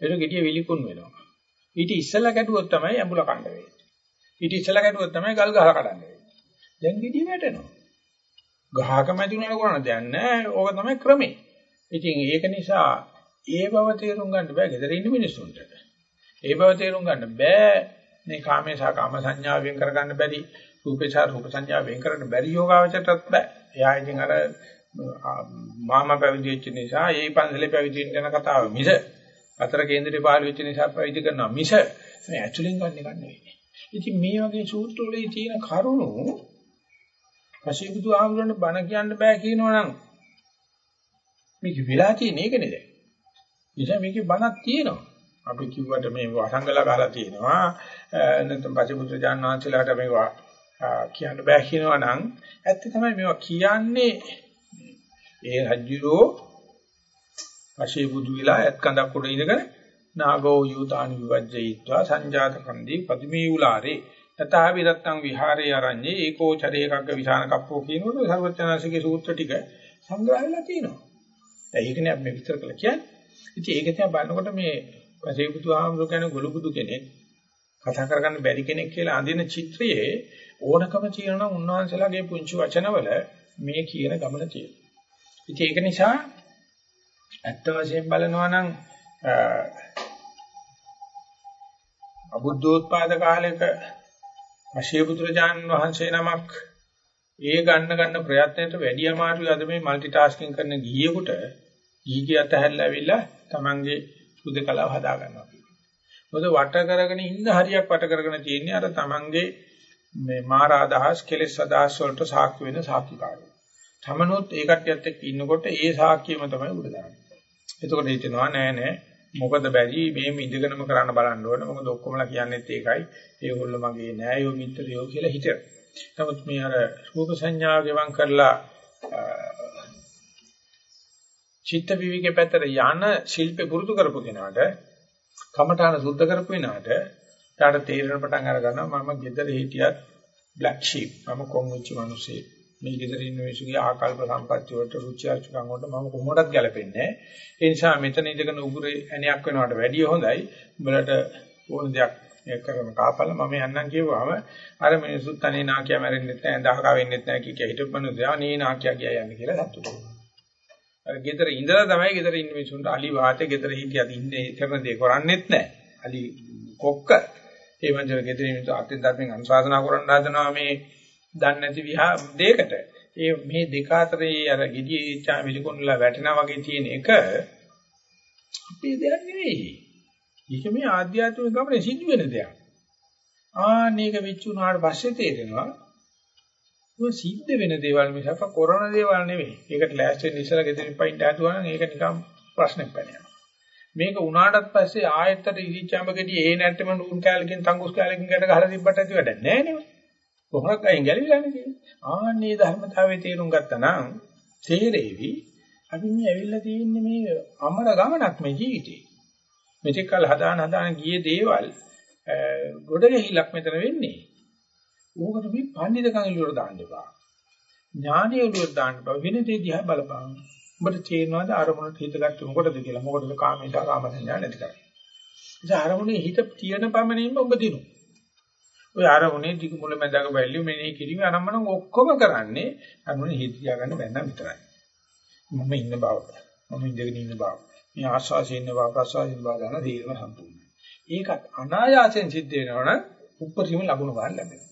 ඒක gediye විලිකුන් වෙනවා. ඊට ඉස්සලා ගැටුවොත් තමයි ඇඹුල කන්න වෙන්නේ. ඊට ඉස්සලා ගැටුවොත් තමයි ගල් ගහලා කඩන්නේ. දැන් gediye වැටෙනවා. ගහක මැදුනට කරන්න දෙයක් නැහැ. ඕක තමයි ක්‍රමේ. ඉතින් ඒක නිසා ඒ බව තේරුම් ගන්න බෑ ගෙදර ඉන්න මිනිස්සුන්ට. ඒ බව තේරුම් ගන්න බෑ මේ කාමේ සහ කාම සංඥාව වෙන් කරගන්න බැරි රූපේ සහ රූප සංඥාව වෙන් කරගන්න බැරි යෝගාවචරයටත් බෑ. එයා ඉතින් අර මාම පැවිදි වෙච්ච නිසා ඒ පන්සලේ පැවිදි වෙන්න යන කතාව මිස අතර කේන්දරේ පාළු වෙච්ච නිසා පැවිදි කරනවා මිස මේ ඇතුලෙන් ගන්න එක නෙවෙයි. ඉතින් මේ වගේ සූත්‍රවල තියෙන කරුණු පසිබුදු ආමරණ බණ කියන්න බෑ කියනවනම් මේක වෙලා තියෙන එක නේද? නිසා මේකේ බණක් තියෙනවා. අපි කිව්වට මේ වසංගල ගහලා තියෙනවා. නැත්නම් පසිබුදු ජානනාංශලාට මේවා කියන්න බෑ කියනවනම් ඇත්ත තමයි මේවා කියන්නේ ඒ රජ්ජුරෝ පසිබුදු විලා ඇත් කඳක් උඩ ඉඳගෙන නාගෝ යූතානි විවජ්ජයිත්වා සංජාත කන්දී පදිමේ උලාරේ තථා විරත්තං විහාරේ අරඤ්ඤේ ඒකෝ චරේකග්ග විධාන කප්පෝ කියනකොට සර්වඥාසිකේ සූත්‍ර ටික සංග්‍රහ වෙලා තියෙනවා. දැන් ඒකනේ අපි විස්තර කළා කියන්නේ. ඉතින් ඒක තියා බලනකොට මේ පසේබුදු ආමරු කියන ගොළුබුදු කෙනෙක් කතා කරගන්න බැරි කෙනෙක් කියලා අඳින චිත්‍රයේ ඕනකම තියෙනවා උන්වහන්සේලාගේ පුංචි වචනවල මේ කියන ගමන තියෙනවා. ඉතින් ඒක නිසා ඇත්ත වශයෙන් බලනවා නම් අබුද්ධෝත්පාද කාලයක අශේ පුත්‍රජාන් වහන්සේ නමක් ඒ ගන්න ගන්න ප්‍රයත්නයට වැඩි අමාරුයි අද මේ মালටි ටාස්කින් කරන ගිහියෙකුට ගිහිය අතහැරලා ඇවිල්ලා Tamange සුදකලාව හදා ගන්නවා කියන්නේ. මොකද වට කරගෙන ඉන්න හරියක් වට කරගෙන තියෙන්නේ අර Tamange මේ මාරා අදහස් කෙලෙස් අදහස් වලට සාක්ෂි වෙන සාක්ෂිකාරය. තමනොත් ඒ කට්ටියත් එක්ක ඉන්නකොට ඒ සාක්ෂියම තමයි උඩ දාන්නේ. එතකොට හිතෙනවා නෑ නෑ මොකද බැරි මේ ඉඳගෙනම කරන්න බලන්න ඕන. මොකද ඔක්කොමලා කියන්නේත් ඒකයි. ඒගොල්ලෝ මගේ නෑයෝ මිත්‍රයෝ කියලා හිතනවා. නමුත් මේ අර රූප සංඥාව ගෙවම් කරලා චිත්ත විවිකේ පැත්තට යන ශිල්පේ පුරුදු කරපු කෙනාට කමඨාන සුද්ධ කරපු වෙනාට ඊට තේරෙන පටන් අර ගන්නවා මම ගෙදර හිටියත් black sheep මම කොම්විච්ච මිනිසෙක් මේ ගෙදර ඉන්න මිනිස්සුගේ ආකල්ප සම්පත්‍ය වලට රුචි අරුචිකම් වලට මම කොහොමදත් ගැලපෙන්නේ ඒ නිසා මෙතන ඉඳගෙන උගුරේ ඇණයක් වෙනවට වැඩිය හොඳයි. උඹලට ඕන දෙයක් මේ කරන කාපල මම යන්නම් කියුවාම අර මිනිස්සුත් අනේ නාකිය මැරෙන්නෙත් නැහැ දහකා වෙන්නෙත් නැහැ කිය කිය හිටපු දා නේ නාකිය ගියා යන්නේ කියලා සතුටු අර ගෙදර ඉඳලා තමයි ගෙදර ඉන්න මිනිස්සුන්ට අලි වාතේ ගෙදර හිටියද ඉන්නේ කරන දේ කරන්නේත් නැහැ. අලි කොක්ක. ඒ වගේ ගෙදර මිනිස්සු අතින් ධර්මෙන් අනුශාසනා කරන්න හදනවා මේ දන්නේ නැති විහා දෙයකට. ඒ මේ දෙක අතරේ අර gediye ඉච්ඡා මිලිකොන්ලා වැටෙනා වගේ තියෙන එක අපේ දෙයක් නෙවෙයි. ඒක මේ ආධ්‍යාත්මික ගමනේ සිද්ධ වෙන දෙයක්. ආනේක විචුනාට පස්සේ තේරෙනවා ඔය සිද්ධ වෙන දේවල් මිසක කරන දේවල් නෙවෙයි. ඒකට ලෑස්ති වෙන්න ඉස්සලා ගෙදරින් පයින් ඩාටුවා නම් ඒක නිකන් ප්‍රශ්නයක් වෙනවා. මේක උනාටත් පස්සේ ආයෙත්තට ඉරිච්චාඹකදී ඒ නැට්ටම නූන් කැලකින් තංගුස් කැලකින් ගැට ගහලා තිබ්බට ඇති වැඩක් නැහැ නේ. කොහොමද අයින් ගැලවිලානේ කියන්නේ. ආන්නේ ධර්මතාවයේ තේරුම් ගත්තා නම් තේරෙවි අපි මේ ඇවිල්ලා තියෙන්නේ මේ අමර ගමනක් මේ ජීවිතේ. මෙතෙක් කල හදාන හදාන ගියේ දේවල් ගොඩ ගැහිලක් මෙතන වෙන්නේ. ඕකට මේ පඬිතුකම් ඉලුවට දාන්න එපා. ඥානිය ඉලුවට දාන්න එපා. වෙන දේ දිහා බලපං. ඔබට තේරෙනවද අරමුණට හිත ගත්තේ මොකටද කියලා? මොකටද කාමීතා කාම සංඥා නැති කරන්නේ. ඒ අරමුණේ හිත තියෙන පමණින්ම ඔබ දිනුවා. ඔය අරමුණේ දිග මුල මැදක බැල්ලු මෙනෙහි කිරීම අනම්මනම් ඔක්කොම කරන්නේ අරමුණේ හිත තියාගන්න බැන්න විතරයි. මම ඉන්න බව. මම ඉඳගෙන ඉන්න බව. මේ ආස්වාසිය ඉන්න බව ප්‍රසවාසිය බව ගන්න තීරණ සම්පූර්ණයි. ඒකත් අනායාසයෙන් සිද්ධ වෙනවනම් උපරිම ලකුණු ගන්න ලැබෙනවා.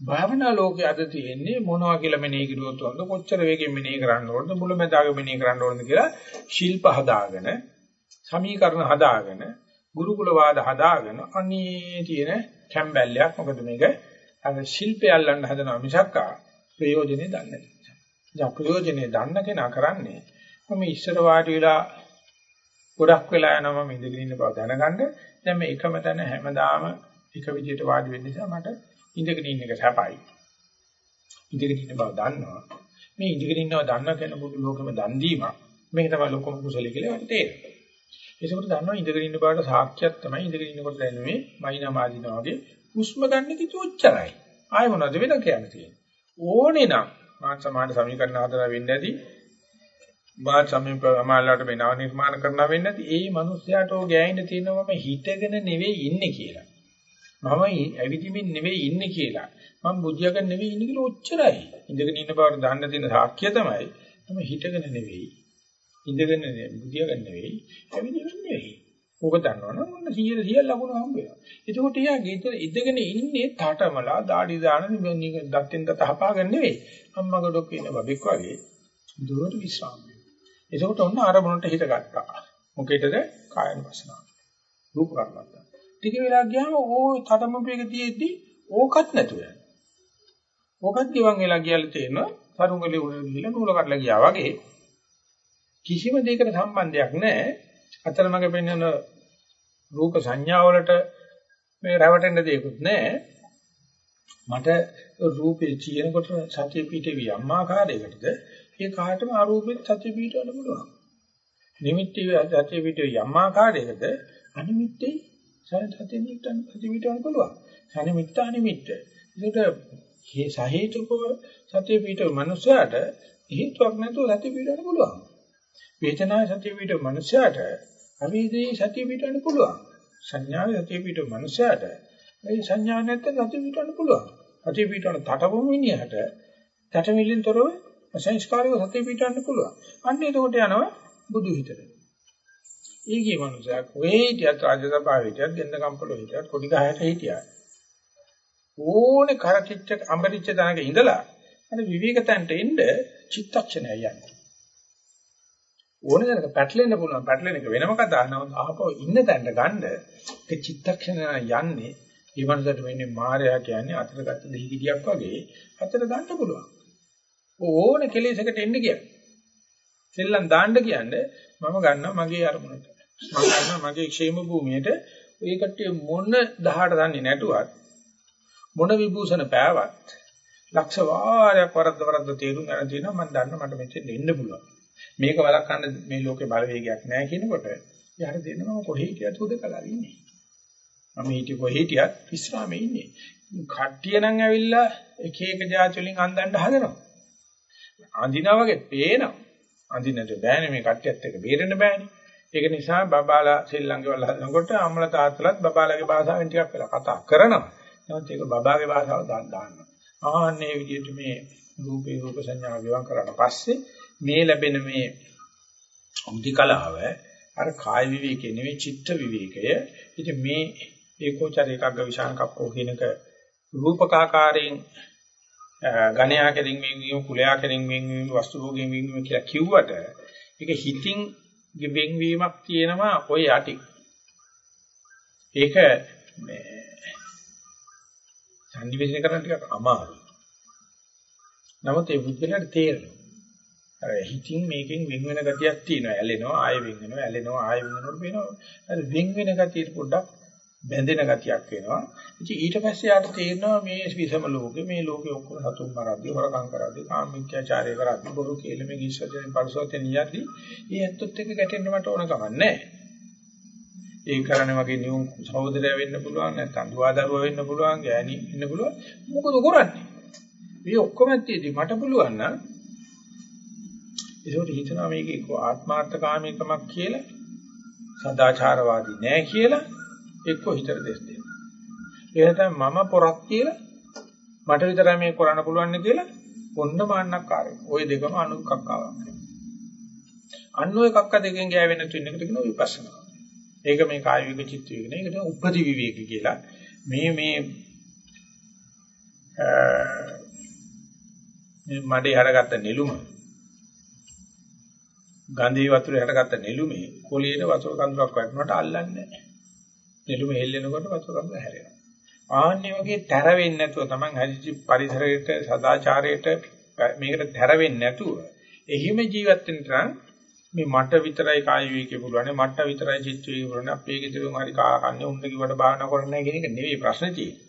භාවනා ලෝකයේ අද තියෙන්නේ මොනවා කියලා මෙනෙහි කරුවොත් වන්ද කොච්චර වේගෙන් මෙනෙහි කරන්න ඕනද මුල මැදක මෙනෙහි කරන්න ඕනද කියලා ශිල්ප හදාගෙන සමීකරණ හදාගෙන ගුරුකුල වාද හදාගෙන අනේ තියෙන කැම්බැල්ලයක් මොකද මේක අර ශිල්පය අල්ලන්න හදනවා මිසක් ප්‍රයෝජනේ දන්නේ නැහැ. දැන් ප්‍රයෝජනේ දන්න කෙනා කරන්නේ මම ඉස්සර වාඩි වෙලා ගොඩක් වෙලා යනවා මම ඉඳගෙන ඉන්න බව දැනගන්න දැන් මේ එකම තැන හැමදාම එක විදිහට වාඩි වෙන්න නිසා මට ඉඳගෙන ඉන්න එක සැපයි. ඉඳගෙන ඉන්න බව දන්නවා. මේ ඉඳගෙන ඉන්නව දන්න කෙනෙකුට ලෝකෙම දන් දීම මේක තමයි ලොකම කුසල කියලා වට තේරෙනවා. ඒකෝට දන්නවා ඉඳගෙන ඉන්න බාට සාක්ෂියක් තමයි ඉඳගෙන ඉන්නකොට දැනෙන්නේ මයින්මාදීනා වගේ හුස්ම ගන්න කිතු උච්චරයි. ආය මොනවද වෙන කියන්නේ ඕනේ නම් මාත් සමාන සමීකරණ හදලා වෙන්න ඇති. මාත් සමීප අමාලකට මේ නව නිර්මාණ කරනවා වෙන්න ඇති. ඒ මිනිස්යාට ඕ ගෑයින්න තියෙනවා මම හිතගෙන නෙවෙයි ඉන්නේ කියලා. මම ඇවිදිමින් නෙවෙයි ඉන්නේ කියලා. මම බුද්ධියක නෙවෙයි ඉන්නේ කියලා ඔච්චරයි. ඉඳගෙන ඉන්න බවට දාන්න තියෙන සාක්ෂිය තමයි මම හිතගෙන නෙවෙයි ඉඳගෙන බුදියා ගන්න නෙවෙයි, ඇවිදින්න නෙවෙයි. ඕක දන්නවනම් ඔන්න 100 100 ලකුණු හම්බ වෙනවා. එතකොට යා ගෙදර ඉඳගෙන ඉන්නේ තාටමලා দাঁඩි දාන දත්තෙන් දත හපාගෙන නෙවෙයි. අම්මා ගොඩක් ඉන්න බබෙක් වගේ දුරට විශ්‍රාම වෙනවා. එතකොට ඔන්න ආරමුණට හිත ගත්තා. මොකේදද? කායන වසනාව. රූප කර්මත්ත. ටික වෙලා ගියාම ඕ තටමපේක තියෙද්දි ඕකත් නැතුව යනවා. ඕකත් ගිවන් වෙලා කියලා තේරෙනවා. තරුංගලේ උඩ ගිහිල්ලා නූල කඩලා ගියා වගේ කිසිම දෙයකට සම්බන්ධයක් නැහැ. අතරමඟ පෙන්වන රූප සංඥාවලට මේ රැවටෙන්න දෙයක්වත් නැහැ. මට රූපේ චිනකොට සතිය පිටේ වියම්මාකාරයකටද ඒ කාටම අරූපෙත් සතිය පිටවන්න පුළුවන්. නිමිති සතිය පිටේ යම්මාකාරයකද අනිමිත්තේ සතිය පිටවන්න සතිය පිටවන්න පුළුවන්. සනිමිත්ත අනිමිත්ත. ඒකට මේ සහේතුකව සතිය පිටව මනුස්සයාට හේතුවක් නැතුව සතිය පිටවන්න පුළුවන්. වේදනාවේ සතිය පිටව මනුස්සයාට අවේදී සතිය පිටවන්න පුළුවන්. සංඥාවේ සතිය පිටව මනුස්සයාට මේ සංඥා නැත්නම් සතිය පිටවන්න පුළුවන්. සතිය පිටවන තටවුම් මිනිහට තටමිලින් තොරව අසංස්කාරව සතිය පිටවන්න පුළුවන්. අන්න එතකොට යනවා බුදු හිතට. ඊගේ මනුස්සයා කොහේ හිටියත් රාජසභාවේ හිටියත් දෙන්න කම්පල හිටියත් කොඩි ගහයට හිටියත් ඕනේ කරකිච්ච අඹරිච්ච තැනක ඉඳලා අර විවේක තැනට එන්න චිත්තක්ෂණය යන්නේ. ඕන දැනක පැටලෙන්න පුළුවන්. පැටලෙන එක වෙනම කතාවක් නමුත් ආපහු ඉන්න තැනට ගන්න ඒක චිත්තක්ෂණ යන්නේ ඊවන්සට වෙන්නේ මායя කියන්නේ අතරගත දෙහිගිඩියක් වගේ අතර දාන්න පුළුවන්. ඕන කෙලෙසකට එන්න කියන්නේ. සෙල්ලම් දාන්න කියන්නේ මම ගන්නවා මගේ අරමුණට. මම ගන්නවා මගේ ക്ഷേම භූමියට. ඒකට මොන 18 දන්නේ නැතුවත් මොන විභූෂණ පෑවත් ලක්ෂ වාරයක් වරද්ද වරද්ද තේරුම් ගන්න තියෙනවා මම දන්නවා මට මෙතෙන් එන්න පුළුවන්. මේක වළක්වන්න මේ ලෝකේ බලවේගයක් නැහැ කියනකොට යාර දෙනවා කොහේ හිටියත් උදකලා ඉන්නේ. මම හිටිය කොහේ හිටියත් විශ්‍රාමයේ ඉන්නේ. කට්ටිය නම් ඇවිල්ලා එක එක જાති වලින් අඳන්න හදනවා. අඳිනා වගේ පේනවා. අඳින්නට බෑනේ මේ කට්ටියත් එක්ක බේරෙන්න බෑනේ. ඒක නිසා බබාලා ශ්‍රී ලංකාවල හදනකොට අම්මලා තාත්තලාත් බබාලාගේ භාෂාවෙන් ටිකක් වෙලා කතා කරනවා. නමුත් ඒක බබාගේ භාෂාව දාන්නවා. ආන්නේ විදිහට මේ රූපේ රූප සංඥා ගෙවම් කරලා පස්සේ මේ ලැබෙන මේ උද්දිකලාව අර කාය විවේකේ නෙවෙයි චිත්ත විවේකය. ඉතින් මේ ඒකෝචර එකග්ග විශාන කප්පෝ කියනක රූපකාකාරයෙන් ඝණයා කෙරින් වෙන්වීම කුලයා කෙරින් වෙන්වීම වස්තු භෝගයෙන් වෙන්වීම කියලා කිව්වට ඒක හිතින් වෙන්වීමක් තියෙනවා ඔය යටි. ඒක මේ සංනිවේදනය කරන්න ටිකක් අමාරුයි. නමුත් ඒ බුද්ධලට තේරෙනවා. අර හිතින් මේකෙන් වෙන් වෙන ගතියක් තියෙනවා. ඇලෙනවා, ආයෙ වෙන් වෙනවා, ඇලෙනවා, ආයෙ වෙන් වෙනකොට වෙනවා. අර වෙන් වෙන ගතියට පොඩ්ඩක් බැඳෙන ගතියක් වෙනවා. ඉතින් ඊට පස්සේ යාට තේරෙනවා මේ විසම ලෝකේ මේ ලෝකේ ඔක්කොම සතුන් මරද්දී, හොරකම් කරද්දී, කාමීත්‍යාචාරය කරද්දී, බොරු කේලම ගිස්සතෙන් පරිසෝතෙන් නියද්දී, ඒ ඇත්තොත් එක්ක ගැටෙන්න මට ඕන කමක් නැහැ. ඒ කරන්නේ වගේ නියුම් සහෝදරය වෙන්න පුළුවන් නැත්නම් දුවදරුව වෙන්න පුළුවන් ගෑණි වෙන්න පුළුවන් මොකද කරන්නේ මේ ඔක්කොම ඇත්තේදී මට පුළුවන් නම් ඒකට හිතනවා මේක එක්ක ආත්මාර්ථකාමීකමක් කියලා සදාචාරවාදී නෑ කියලා එක්ක හිතට දෙස් දෙනවා. ඒ නැත්නම් මම පොරක් කියලා මට විතරයි මේක කරන්න පුළුවන් කියලා ඔන්න මාන්නක්කාරය. ওই දෙකම අනුකක්කාවක්. අන්න ඔය කක්ක දෙකෙන් ගෑවෙන තුන එකට කියන විපස්සනා. ඒක මේ කාය විවේක චිත්ත විවේක නේ. ඒකට උපදි විවේක කියලා. මේ මේ මේ මඩේ හරගත්ත නෙළුම ගන්ධී වතුරේ හරගත්ත නෙළුමේ කොළියට වතුර කඳුරක් වැටුණාට අල්ලන්නේ නැහැ. නෙළුම හෙල්ලෙනකොට වතුර කඳුර හැරෙනවා. ආන්නේ වගේ තැර වෙන්නේ නැතුව Taman හදිසි පරිසරයට සදාචාරයට මේකට තැර වෙන්නේ නැතුව එහිම ජීවත් වෙන්න නම් මේ මට විතරයි කාය විවේකේ පුළුවන් මට විතරයි චිත්ත විවේකේ පුළුවන් අපේ ගෙදරම හරි කාකන්නේ උන්න කිව්වට බාහනා කරන්නේ කියන එක නෙවෙයි ප්‍රශ්නේ තියෙන්නේ.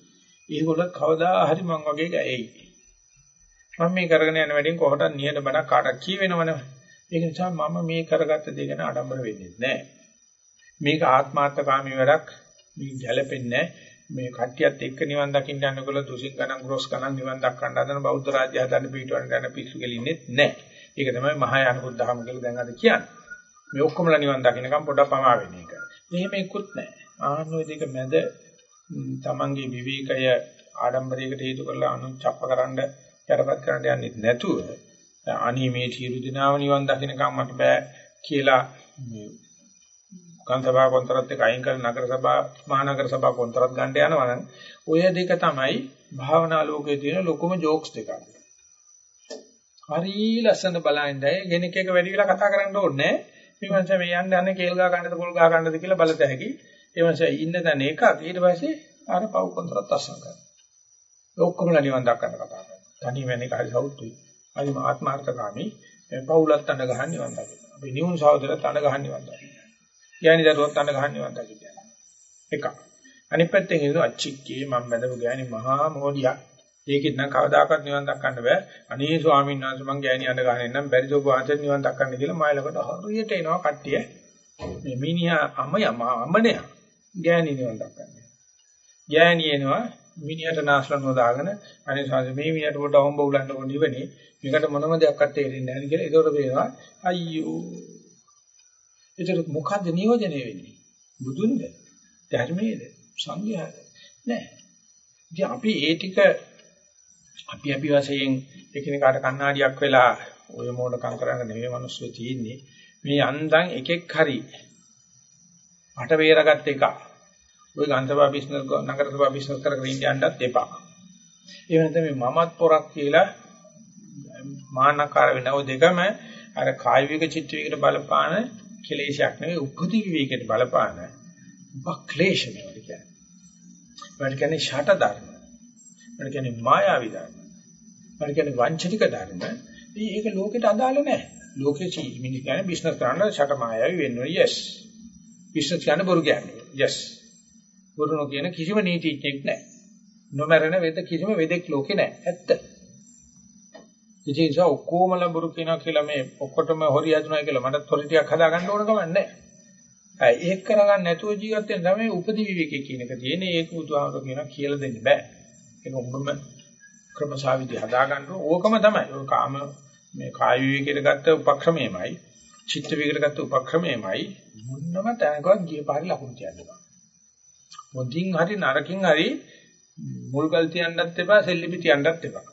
ඒගොල්ල කවදා හරි මං වගේ ගෑයි. මම මේ කරගෙන යන වැඩෙන් කොහොටත් නිහඬ බණක් කාටවත් කියවෙනවනේ. ඒක නිසා මම මේ කරගත්ත දේ ගැන ආඩම්බර වෙන්නේ නැහැ. මේක ආත්මාර්ථකාමී වැඩක් මේ ගැළපෙන්නේ මේ කට්ටියත් එක්ක නිවන් දකින්න යනකොට දුසින් ගණන් ග්‍රොස් ගණන් නිවන් දක්වන්න හදන බෞද්ධ රාජ්‍ය හදන්න පිටවන්න යන පිස්සු කෙලින්නේ නැහැ. ඒක තමයි මහායාන බුද්ධහම කියලා දැන් අද කියන්නේ. මේ ඔක්කොමලා නිවන් දකින්නකම් පොඩක් පමා වෙන එක. මෙහෙම එක්කුත් නැහැ. ආහනෝ දෙක මැද තමන්ගේ විවේකය ආඩම්බරයකට හේතු කරලා අනු චප්පකරනද යටපත් කරන්න යන්නේ නැතුව අනීමේ තීරු දිනාව නිවන් දකින්නකම් මට බෑ කියලා ගන්සභා කොන්තරත් එක අයින් කරලා නගර සභා මහනගර සභා කොන්තරත් ගන්න යනවා නම් ඔය දෙක තමයි භාවනා ලෝකයේ තියෙන ලොකුම ජෝක්ස් දෙක. හරි ලස්සන බලන්නේ කෙනෙක් එක වැඩි වෙලා කතා කරන්න ඕනේ මේ මනස මේ යන්න යන්නේ කේල් ගහ ගන්නද පොල් ගහ ගන්නද කියලා බලත හැකි ඒ මනස ඉන්න තැන එකක්. ඊට පස්සේ අර පව් කොන්තරත් අස්සම් කරනවා. ඔක්කොම නිවන් දක්වන්න කතා කරනවා. තනි වෙන එක හරි සෞතුයි. හරි ආත්මාර්ථකාමී පවුලත් අඬ ගහන්න නිවන් දකින්න අපි නියුන් සහෝදරත් අඬ ගහන්න නිවන් දකින්න ගෑණි දරුවත් අඬ ගහන්න නිවන් දකින්න එකක්. අනිත් පැත්තෙන් හිතුව අච්චික්කේ මම බඳපු ගෑණි මහා මොඩියක්. ඒකෙත් නම් කවදාකවත් නිවන් දක්වන්න බෑ. අනේ ස්වාමීන් වහන්සේ මං ගෑණි අඬ ගහන්නේ නම් බැරිද ඔබ වහන්සේ නිවන් දක්වන්න කියලා මයිලකට හරියට එනවා කට්ටිය. මේ මිනිහා අමය අමනය. ගෑණි නිවන් දක්වන්නේ. ගෑණි එනවා මිනිහට නාස්ලන් හොදාගෙන අනේ ස්වාමීන් මේ මිනිහට පොඩ හොම්බ උලන්න ඕන ඉවනේ. මේකට මොනම දෙයක්වත් තේරෙන්නේ නැහැ කියලා ඒකට පේනවා අයියෝ. ඒතර මොකද්ද නියෝජනය වෙන්නේ? බුදුන්ද? ධර්මයේද? සංඝයාද? නෑ. ඉතින් අපි ඒ ටික අපි අපි වශයෙන් එකිනෙකාට කණ්ණාඩියක් වෙලා ඔය මොඩකම් කරන්න නෙවෙයි මිනිස්සු තියෙන්නේ මේ යන්තම් එකෙක් හරි අට වේරගත් එක ඔය ගන්තබා බිස්නස් නගරසභා බිස්නස් කරගෙන ඉන්නත් එපා ඒ වෙනත මේ මමත් පොරක් කියලා මානකාර වෙනව දෙකම අර කාය විවේක චිත්ත විවේකට බලපාන කෙලේශයක් නෙවෙයි උපදි විවේකයට බලපාන උපක්ලේශ මේවා කියන්නේ. ඒකට කියන්නේ ෂට ධර්ම. ඒකට කියන්නේ මායාවී ධර්ම. ඒකට කියන්නේ වංචනික ධර්ම. ඒක ලෝකෙට අදාළ නැහැ. ලෝකේ චීජ් මිනිස් කියන්නේ බිස්නස් කරන්න ෂට මායාවී වෙන්න ඕනේ. yes. බිස්නස් කරන්න බොරු කියන්නේ. yes. බොරු නොකියන කිසිම නීතිඥෙක් නැහැ. නොමරන වෙද කිසිම වෙදෙක් ලෝකේ නැහැ. ඇත්ත. ඉතින් ඒ ඔක්කොමලා බොරු කියනවා කියලා මේ ඔක්කොටම හොරි හදුනා කියලා මටත් හොරි ටිකක් හදාගන්න ඕන කම නැහැ. ඒක කරගන්න නැතුව ජීවත් වෙන තමයි උපදි විවේකයේ කියන එක තියෙන්නේ. ඒක බුදුහාමර කියනවා කියලා දෙන්න බෑ. ඒක උඹම ක්‍රමසාවිදි හදාගන්න ඕකම තමයි. ඔය කාම මේ කාය විවේකයට ගත්ත උපක්‍රමයමයි, චිත්ත විවේකයට ගත්ත උපක්‍රමයමයි මොන්නම තැනකවත් ගිය පාරේ ලකුණු තියන්න බෑ. මොදින් හරි නරකින් හරි මුල්ගල් තියන්නත් එපා, සෙල්ලිපි තියන්නත් එපා.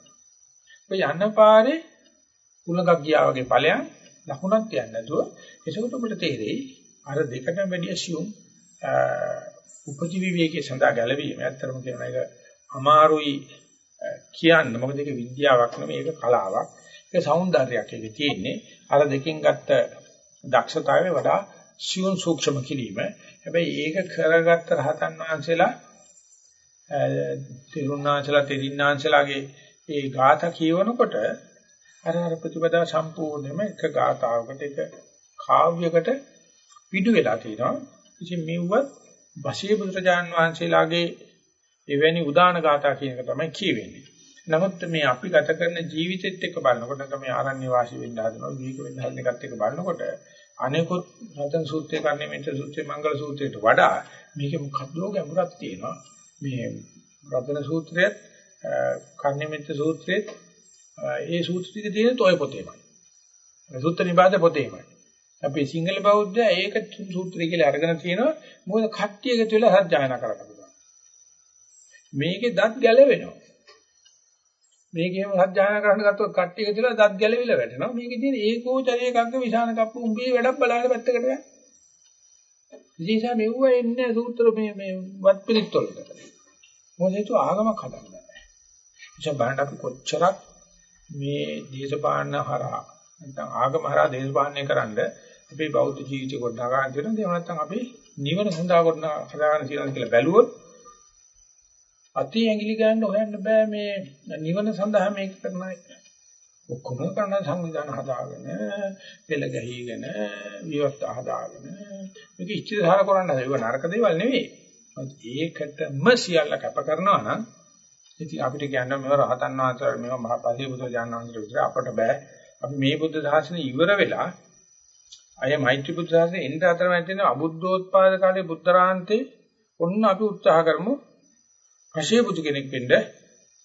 ඔය යන පාරේ කුලඟක් ගියා වගේ ඵලයන් ලකුණක් තියන්න නැතුව ඒකට ඔබට තේරෙයි අර දෙකටම වැඩි assume උපජීවි විවේකයේ සඳහා ගැලවීම ඇත්තටම කියන එක අමාරුයි කියන්න. මොකද ඒක විද්‍යාවක් නෙමෙයි ඒක කලාවක්. ඒක సౌందර්යයක් ඒකේ තියෙන්නේ. අර දෙකෙන් ගත්ත දක්ෂතාවය වඩා සියුම් සූක්ෂම කිරීම හැබැයි ඒක කරගත්ත රහතන් වහන්සේලා තිරුණාචලා තිරින්නාචලාගේ ඒ ગાථා කියවනකොට අර අර ප්‍රතිපදා සම්පූර්ණයෙන්ම එක ગાතාවකට එක කාව්‍යයකට පිටු වෙලා තියෙනවා. ඉතින් මෙව්වත් බසී බුදුරජාන් වහන්සේලාගේ එවැනි උදාන ගාථා කියන එක තමයි කියවෙන්නේ. නමුත් මේ අපි ගත කරන ජීවිතෙත් එක්ක බලනකොට නැත්නම් මේ ආරණ්‍ය වාසී වෙන්න හදනවා, විවේක වෙන්න හදන එකත් එක්ක බලනකොට අනෙකුත් රතන සූත්‍රය, කර්ණමෙන්ත සූත්‍රය, මංගල සූත්‍රයට වඩා මේකේ මොකක්ද ගැඹුරක් තියෙනවා. මේ රතන සූත්‍රයත්, කර්ණමෙන්ත සූත්‍රයත් ඒ සූත්‍ර ටික තියෙන toy පොතේමයි. සූත්‍ර නිබාද පොතේමයි. අපි සිංහල බෞද්ධ ඒක සූත්‍රය කියලා අරගෙන තියෙනවා මොකද කට්ටිය එකතු වෙලා සත්‍යයනා කරන්න පුළුවන් මේකේ දත් ගැලවෙනවා මේකේම සත්‍යයනා කරන්න ගත්තොත් කට්ටිය එකතු වෙලා දත් ගැලවිලා වැටෙනවා. මේකේ තියෙන ඒකෝචරයේ කග්ග විසාන කප්පු උඹේ වැඩක් බලන්න පැත්තකට යන්න. විශේෂ මෙව්ව එන්නේ සූත්‍ර මේ මේ වත් පිළිත් වලට. මොකද ඒක ආගමක් හදන්න බෑ. එචා බලන්න අපි කොච්චරක් මේ දේශපාලන හරහා නැත්නම් ආගම හරහා දේශපාලනය කරන්න අපේ බෞද්ධ ජීවිතය ගොඩනගා ගන්න තියෙනවා. එහෙම නැත්නම් අපි නිවන සඳහා ගොඩනගා හදාගන්න තියෙනවා කියලා බැලුවොත් අති ඇඟිලි ගන්න හොයන්න බෑ මේ නිවන සඳහා මේක කරන අය. ඔක්කොම කරන සංවිධාන හදාගෙන, පෙළ ගැහිගෙන, විවස්ථ හදාගෙන මේක ඉච්ඡිතහාර කරන්න හදලා ඒක නරක දේවල් නෙවෙයි. ඒකටම සියල්ල කැප කරනවා නම් ඉතින් අපිට කියන්න මේව රහතන් වහන්සේ මේව මහා පල්ලි බුදු දානවන්තර විතර අපට බෑ. අපි මේ බුද්ධ ශාසනය ඉවර වෙලා අය මෛත්‍රී බුදු සාසනේ එන්න අතරමැද තියෙන අබුද්ධෝත්පාද කාලේ බුද්ධාරාන්තේ ඔන්න අපි උත්සාහ කරමු කශේ බුදු කෙනෙක් වෙන්න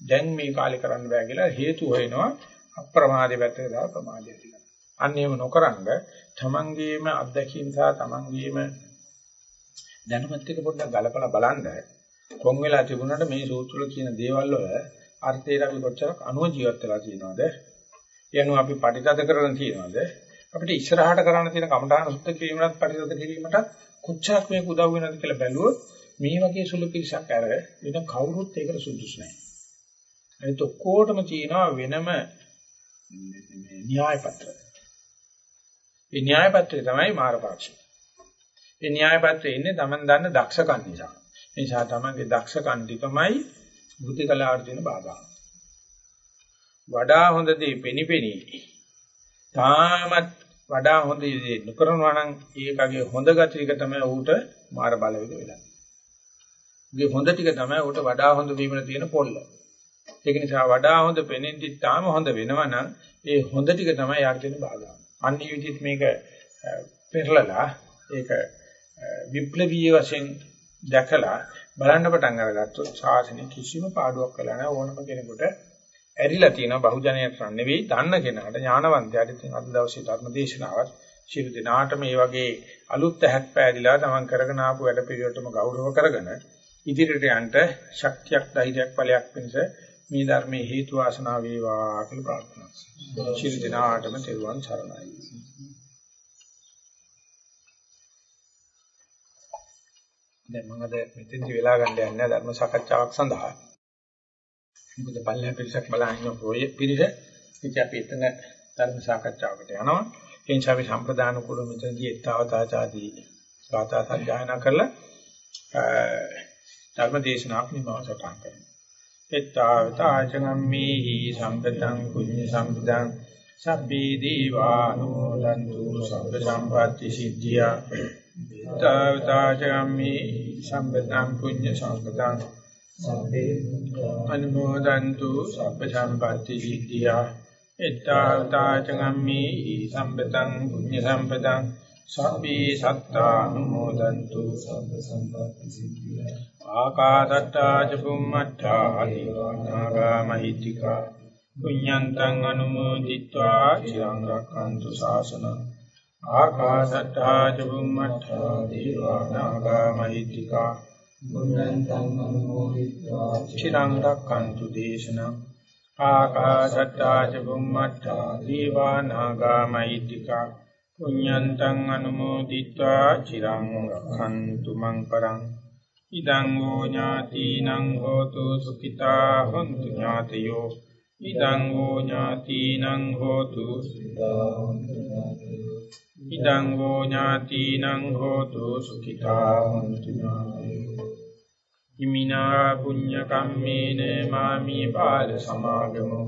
දැන් මේ කාලේ කරන්න බෑ කියලා හේතු හොයනවා අප්‍රමාදයේ පැත්තට දාලා ප්‍රමාදයට කියලා. අන්න එහෙම නොකරනද තමන්ගේම අත්දැකීම් සහ තමන්ගේම දැනුමත් එක්ක පොඩ්ඩක් ගලපලා බලන්න කොන් වෙලා තිබුණාට මේ සූත්‍රවල කියන දේවල් වල අර්ථයට අපි කොච්චරක් අනුව ජීවත් වෙලා තියෙනවද? යනු අපි පරිතද කරගෙන තියෙනවද? අපිට ඉස්සරහට කරන්න තියෙන කමඨාන සුද්ධ කිරීමකට පරිසද කිරීමට කොච්චරක් මේක උදව් වෙනවද කියලා බැලුවොත් මේ වගේ සුළු පිරිසක් අර වෙන කවුරුත් ඒකට සුදුසු නැහැ. අනිත් ඔක්කොටම තියෙනවා වෙනම න්‍යාය පත්‍ර. ඒ න්‍යාය පත්‍රය තමයි මාරපාක්ෂික. ඒ න්‍යාය පත්‍රයේ ඉන්නේ Taman දන්න දක්ෂකම් නිසා. ඒ නිසා Tamanගේ දක්ෂකම් ටිකමයි බුද්ධ කලාවට තියෙන බාධා. වඩා හොඳ දේ පෙනිපෙනි. තාමත් වඩා හොඳ දේ නොකරනවා නම් ඒකගේ හොඳ ගති ටික තමයි ඌට මාර බලවේග වෙලා. ගේ හොඳ ටික තමයි ඌට වඩා හොඳ වීමන තියෙන පොල්ල. ඒක නිසා වඩා හොඳ පෙනෙද්දි තාම හොඳ වෙනවා නම් ඒ හොඳ ටික තමයි යාට තියෙන බාධා. අනිත් විදිහට මේක පෙරලලා ඒක විප්ලවීය වශයෙන් දැකලා බලන්න පටන් අරගත්තොත් සාසනෙ කිසිම පාඩුවක් වෙලා නැහැ ඕනම කෙනෙකුට ඇරිලා තියෙනවා බහුජනයට නෙවෙයි දන්න කෙනාට ඥානවන්තයාට ඉතින් අද දවසේ ධර්ම දේශනාවත් ශිරු දිනාට මේ වගේ අලුත් ඇහක් පෑදිලා තමන් කරගෙන ආපු වැඩ පිළිවෙලටම ගෞරව කරගෙන ඉදිරියට යන්න ශක්තියක් ධෛර්යයක් ඵලයක් පිණිස මේ ධර්මයේ හේතු වාසනා වේවා කියලා ප්‍රාර්ථනා කරනවා. ශිරු දිනාටම තෙරුවන් සරණයි. දැන් මම අද මෙතෙන්දි වෙලා ගන්න යන්නේ ධර්ම සාකච්ඡාවක් සඳහා. මොකද පල්ලෙහා පිරිසක් බලන ඉන්න පොයේ පිරිස ඉතින් අපි එතන ධර්ම සාකච්ඡාවකට යනවා. ඒ නිසා අපි සම්ප්‍රදාන කුල මෙතනදී ඊතාවතාචාදී ගාථා සජ්ජායනා කරලා ධර්ම දේශනාවක් නිමව සටහන් කරනවා. ඊතාවතාචගම්මේහි සම්පතං කුඤ්ඤ සම්පතං සබ්බේ දීවානෝදන්තු සබ්බ සම්පatti සිද්ධියා ඊතාවතාචගම්මේ සම්පතං කුඤ්ඤ සම්පතං සබ්බේ අනුමෝදන්තු සබ්බ සම්පatti සිද්ධියා එත්තාවතාචගම්මේ සම්පතං පුඤ්ඤ සම්පතං සබ්බේ සත්තානුමෝදන්තු. සබ්බ සම්පatti සිද්ධා ආකාදත්තා චුම්මත්තා අලිවානාගා මහිත්‍තිකා. පුඤ්ඤන්තං අනුමෝදිත්වා චිරං රක්ඛන්තු ශාසන. ආකාසත්තා චුම්මත්තා දීවානාගා මහිත්‍තිකා. පුඤ්ඤන්තං අනුමෝදිත්වා චිරං රක්ඛන්තු දේශන. ආකාසත්තා චුම්මත්තා දීවානාගා මහිත්‍තිකා. පුඤ්ඤන්තං අනුමෝදිत्वा චිරං රක්ඛන්තු මං පරං. ඉදං ෝ ඥාතිනං හෝතු සුඛිතා හොන්තු ඥාතයෝ. ඉදං ෝ ඥාතිනං හෝතු සුඛිතා හොන්තු ඥාතයෝ. ඉදං ෝ ඥාතිනං හෝතු සුඛිතා හොන්තු ඥාතයෝ. ඉමිනා පුඤ්ඤ කම්මේන මාමි බාල සමාගමෝ.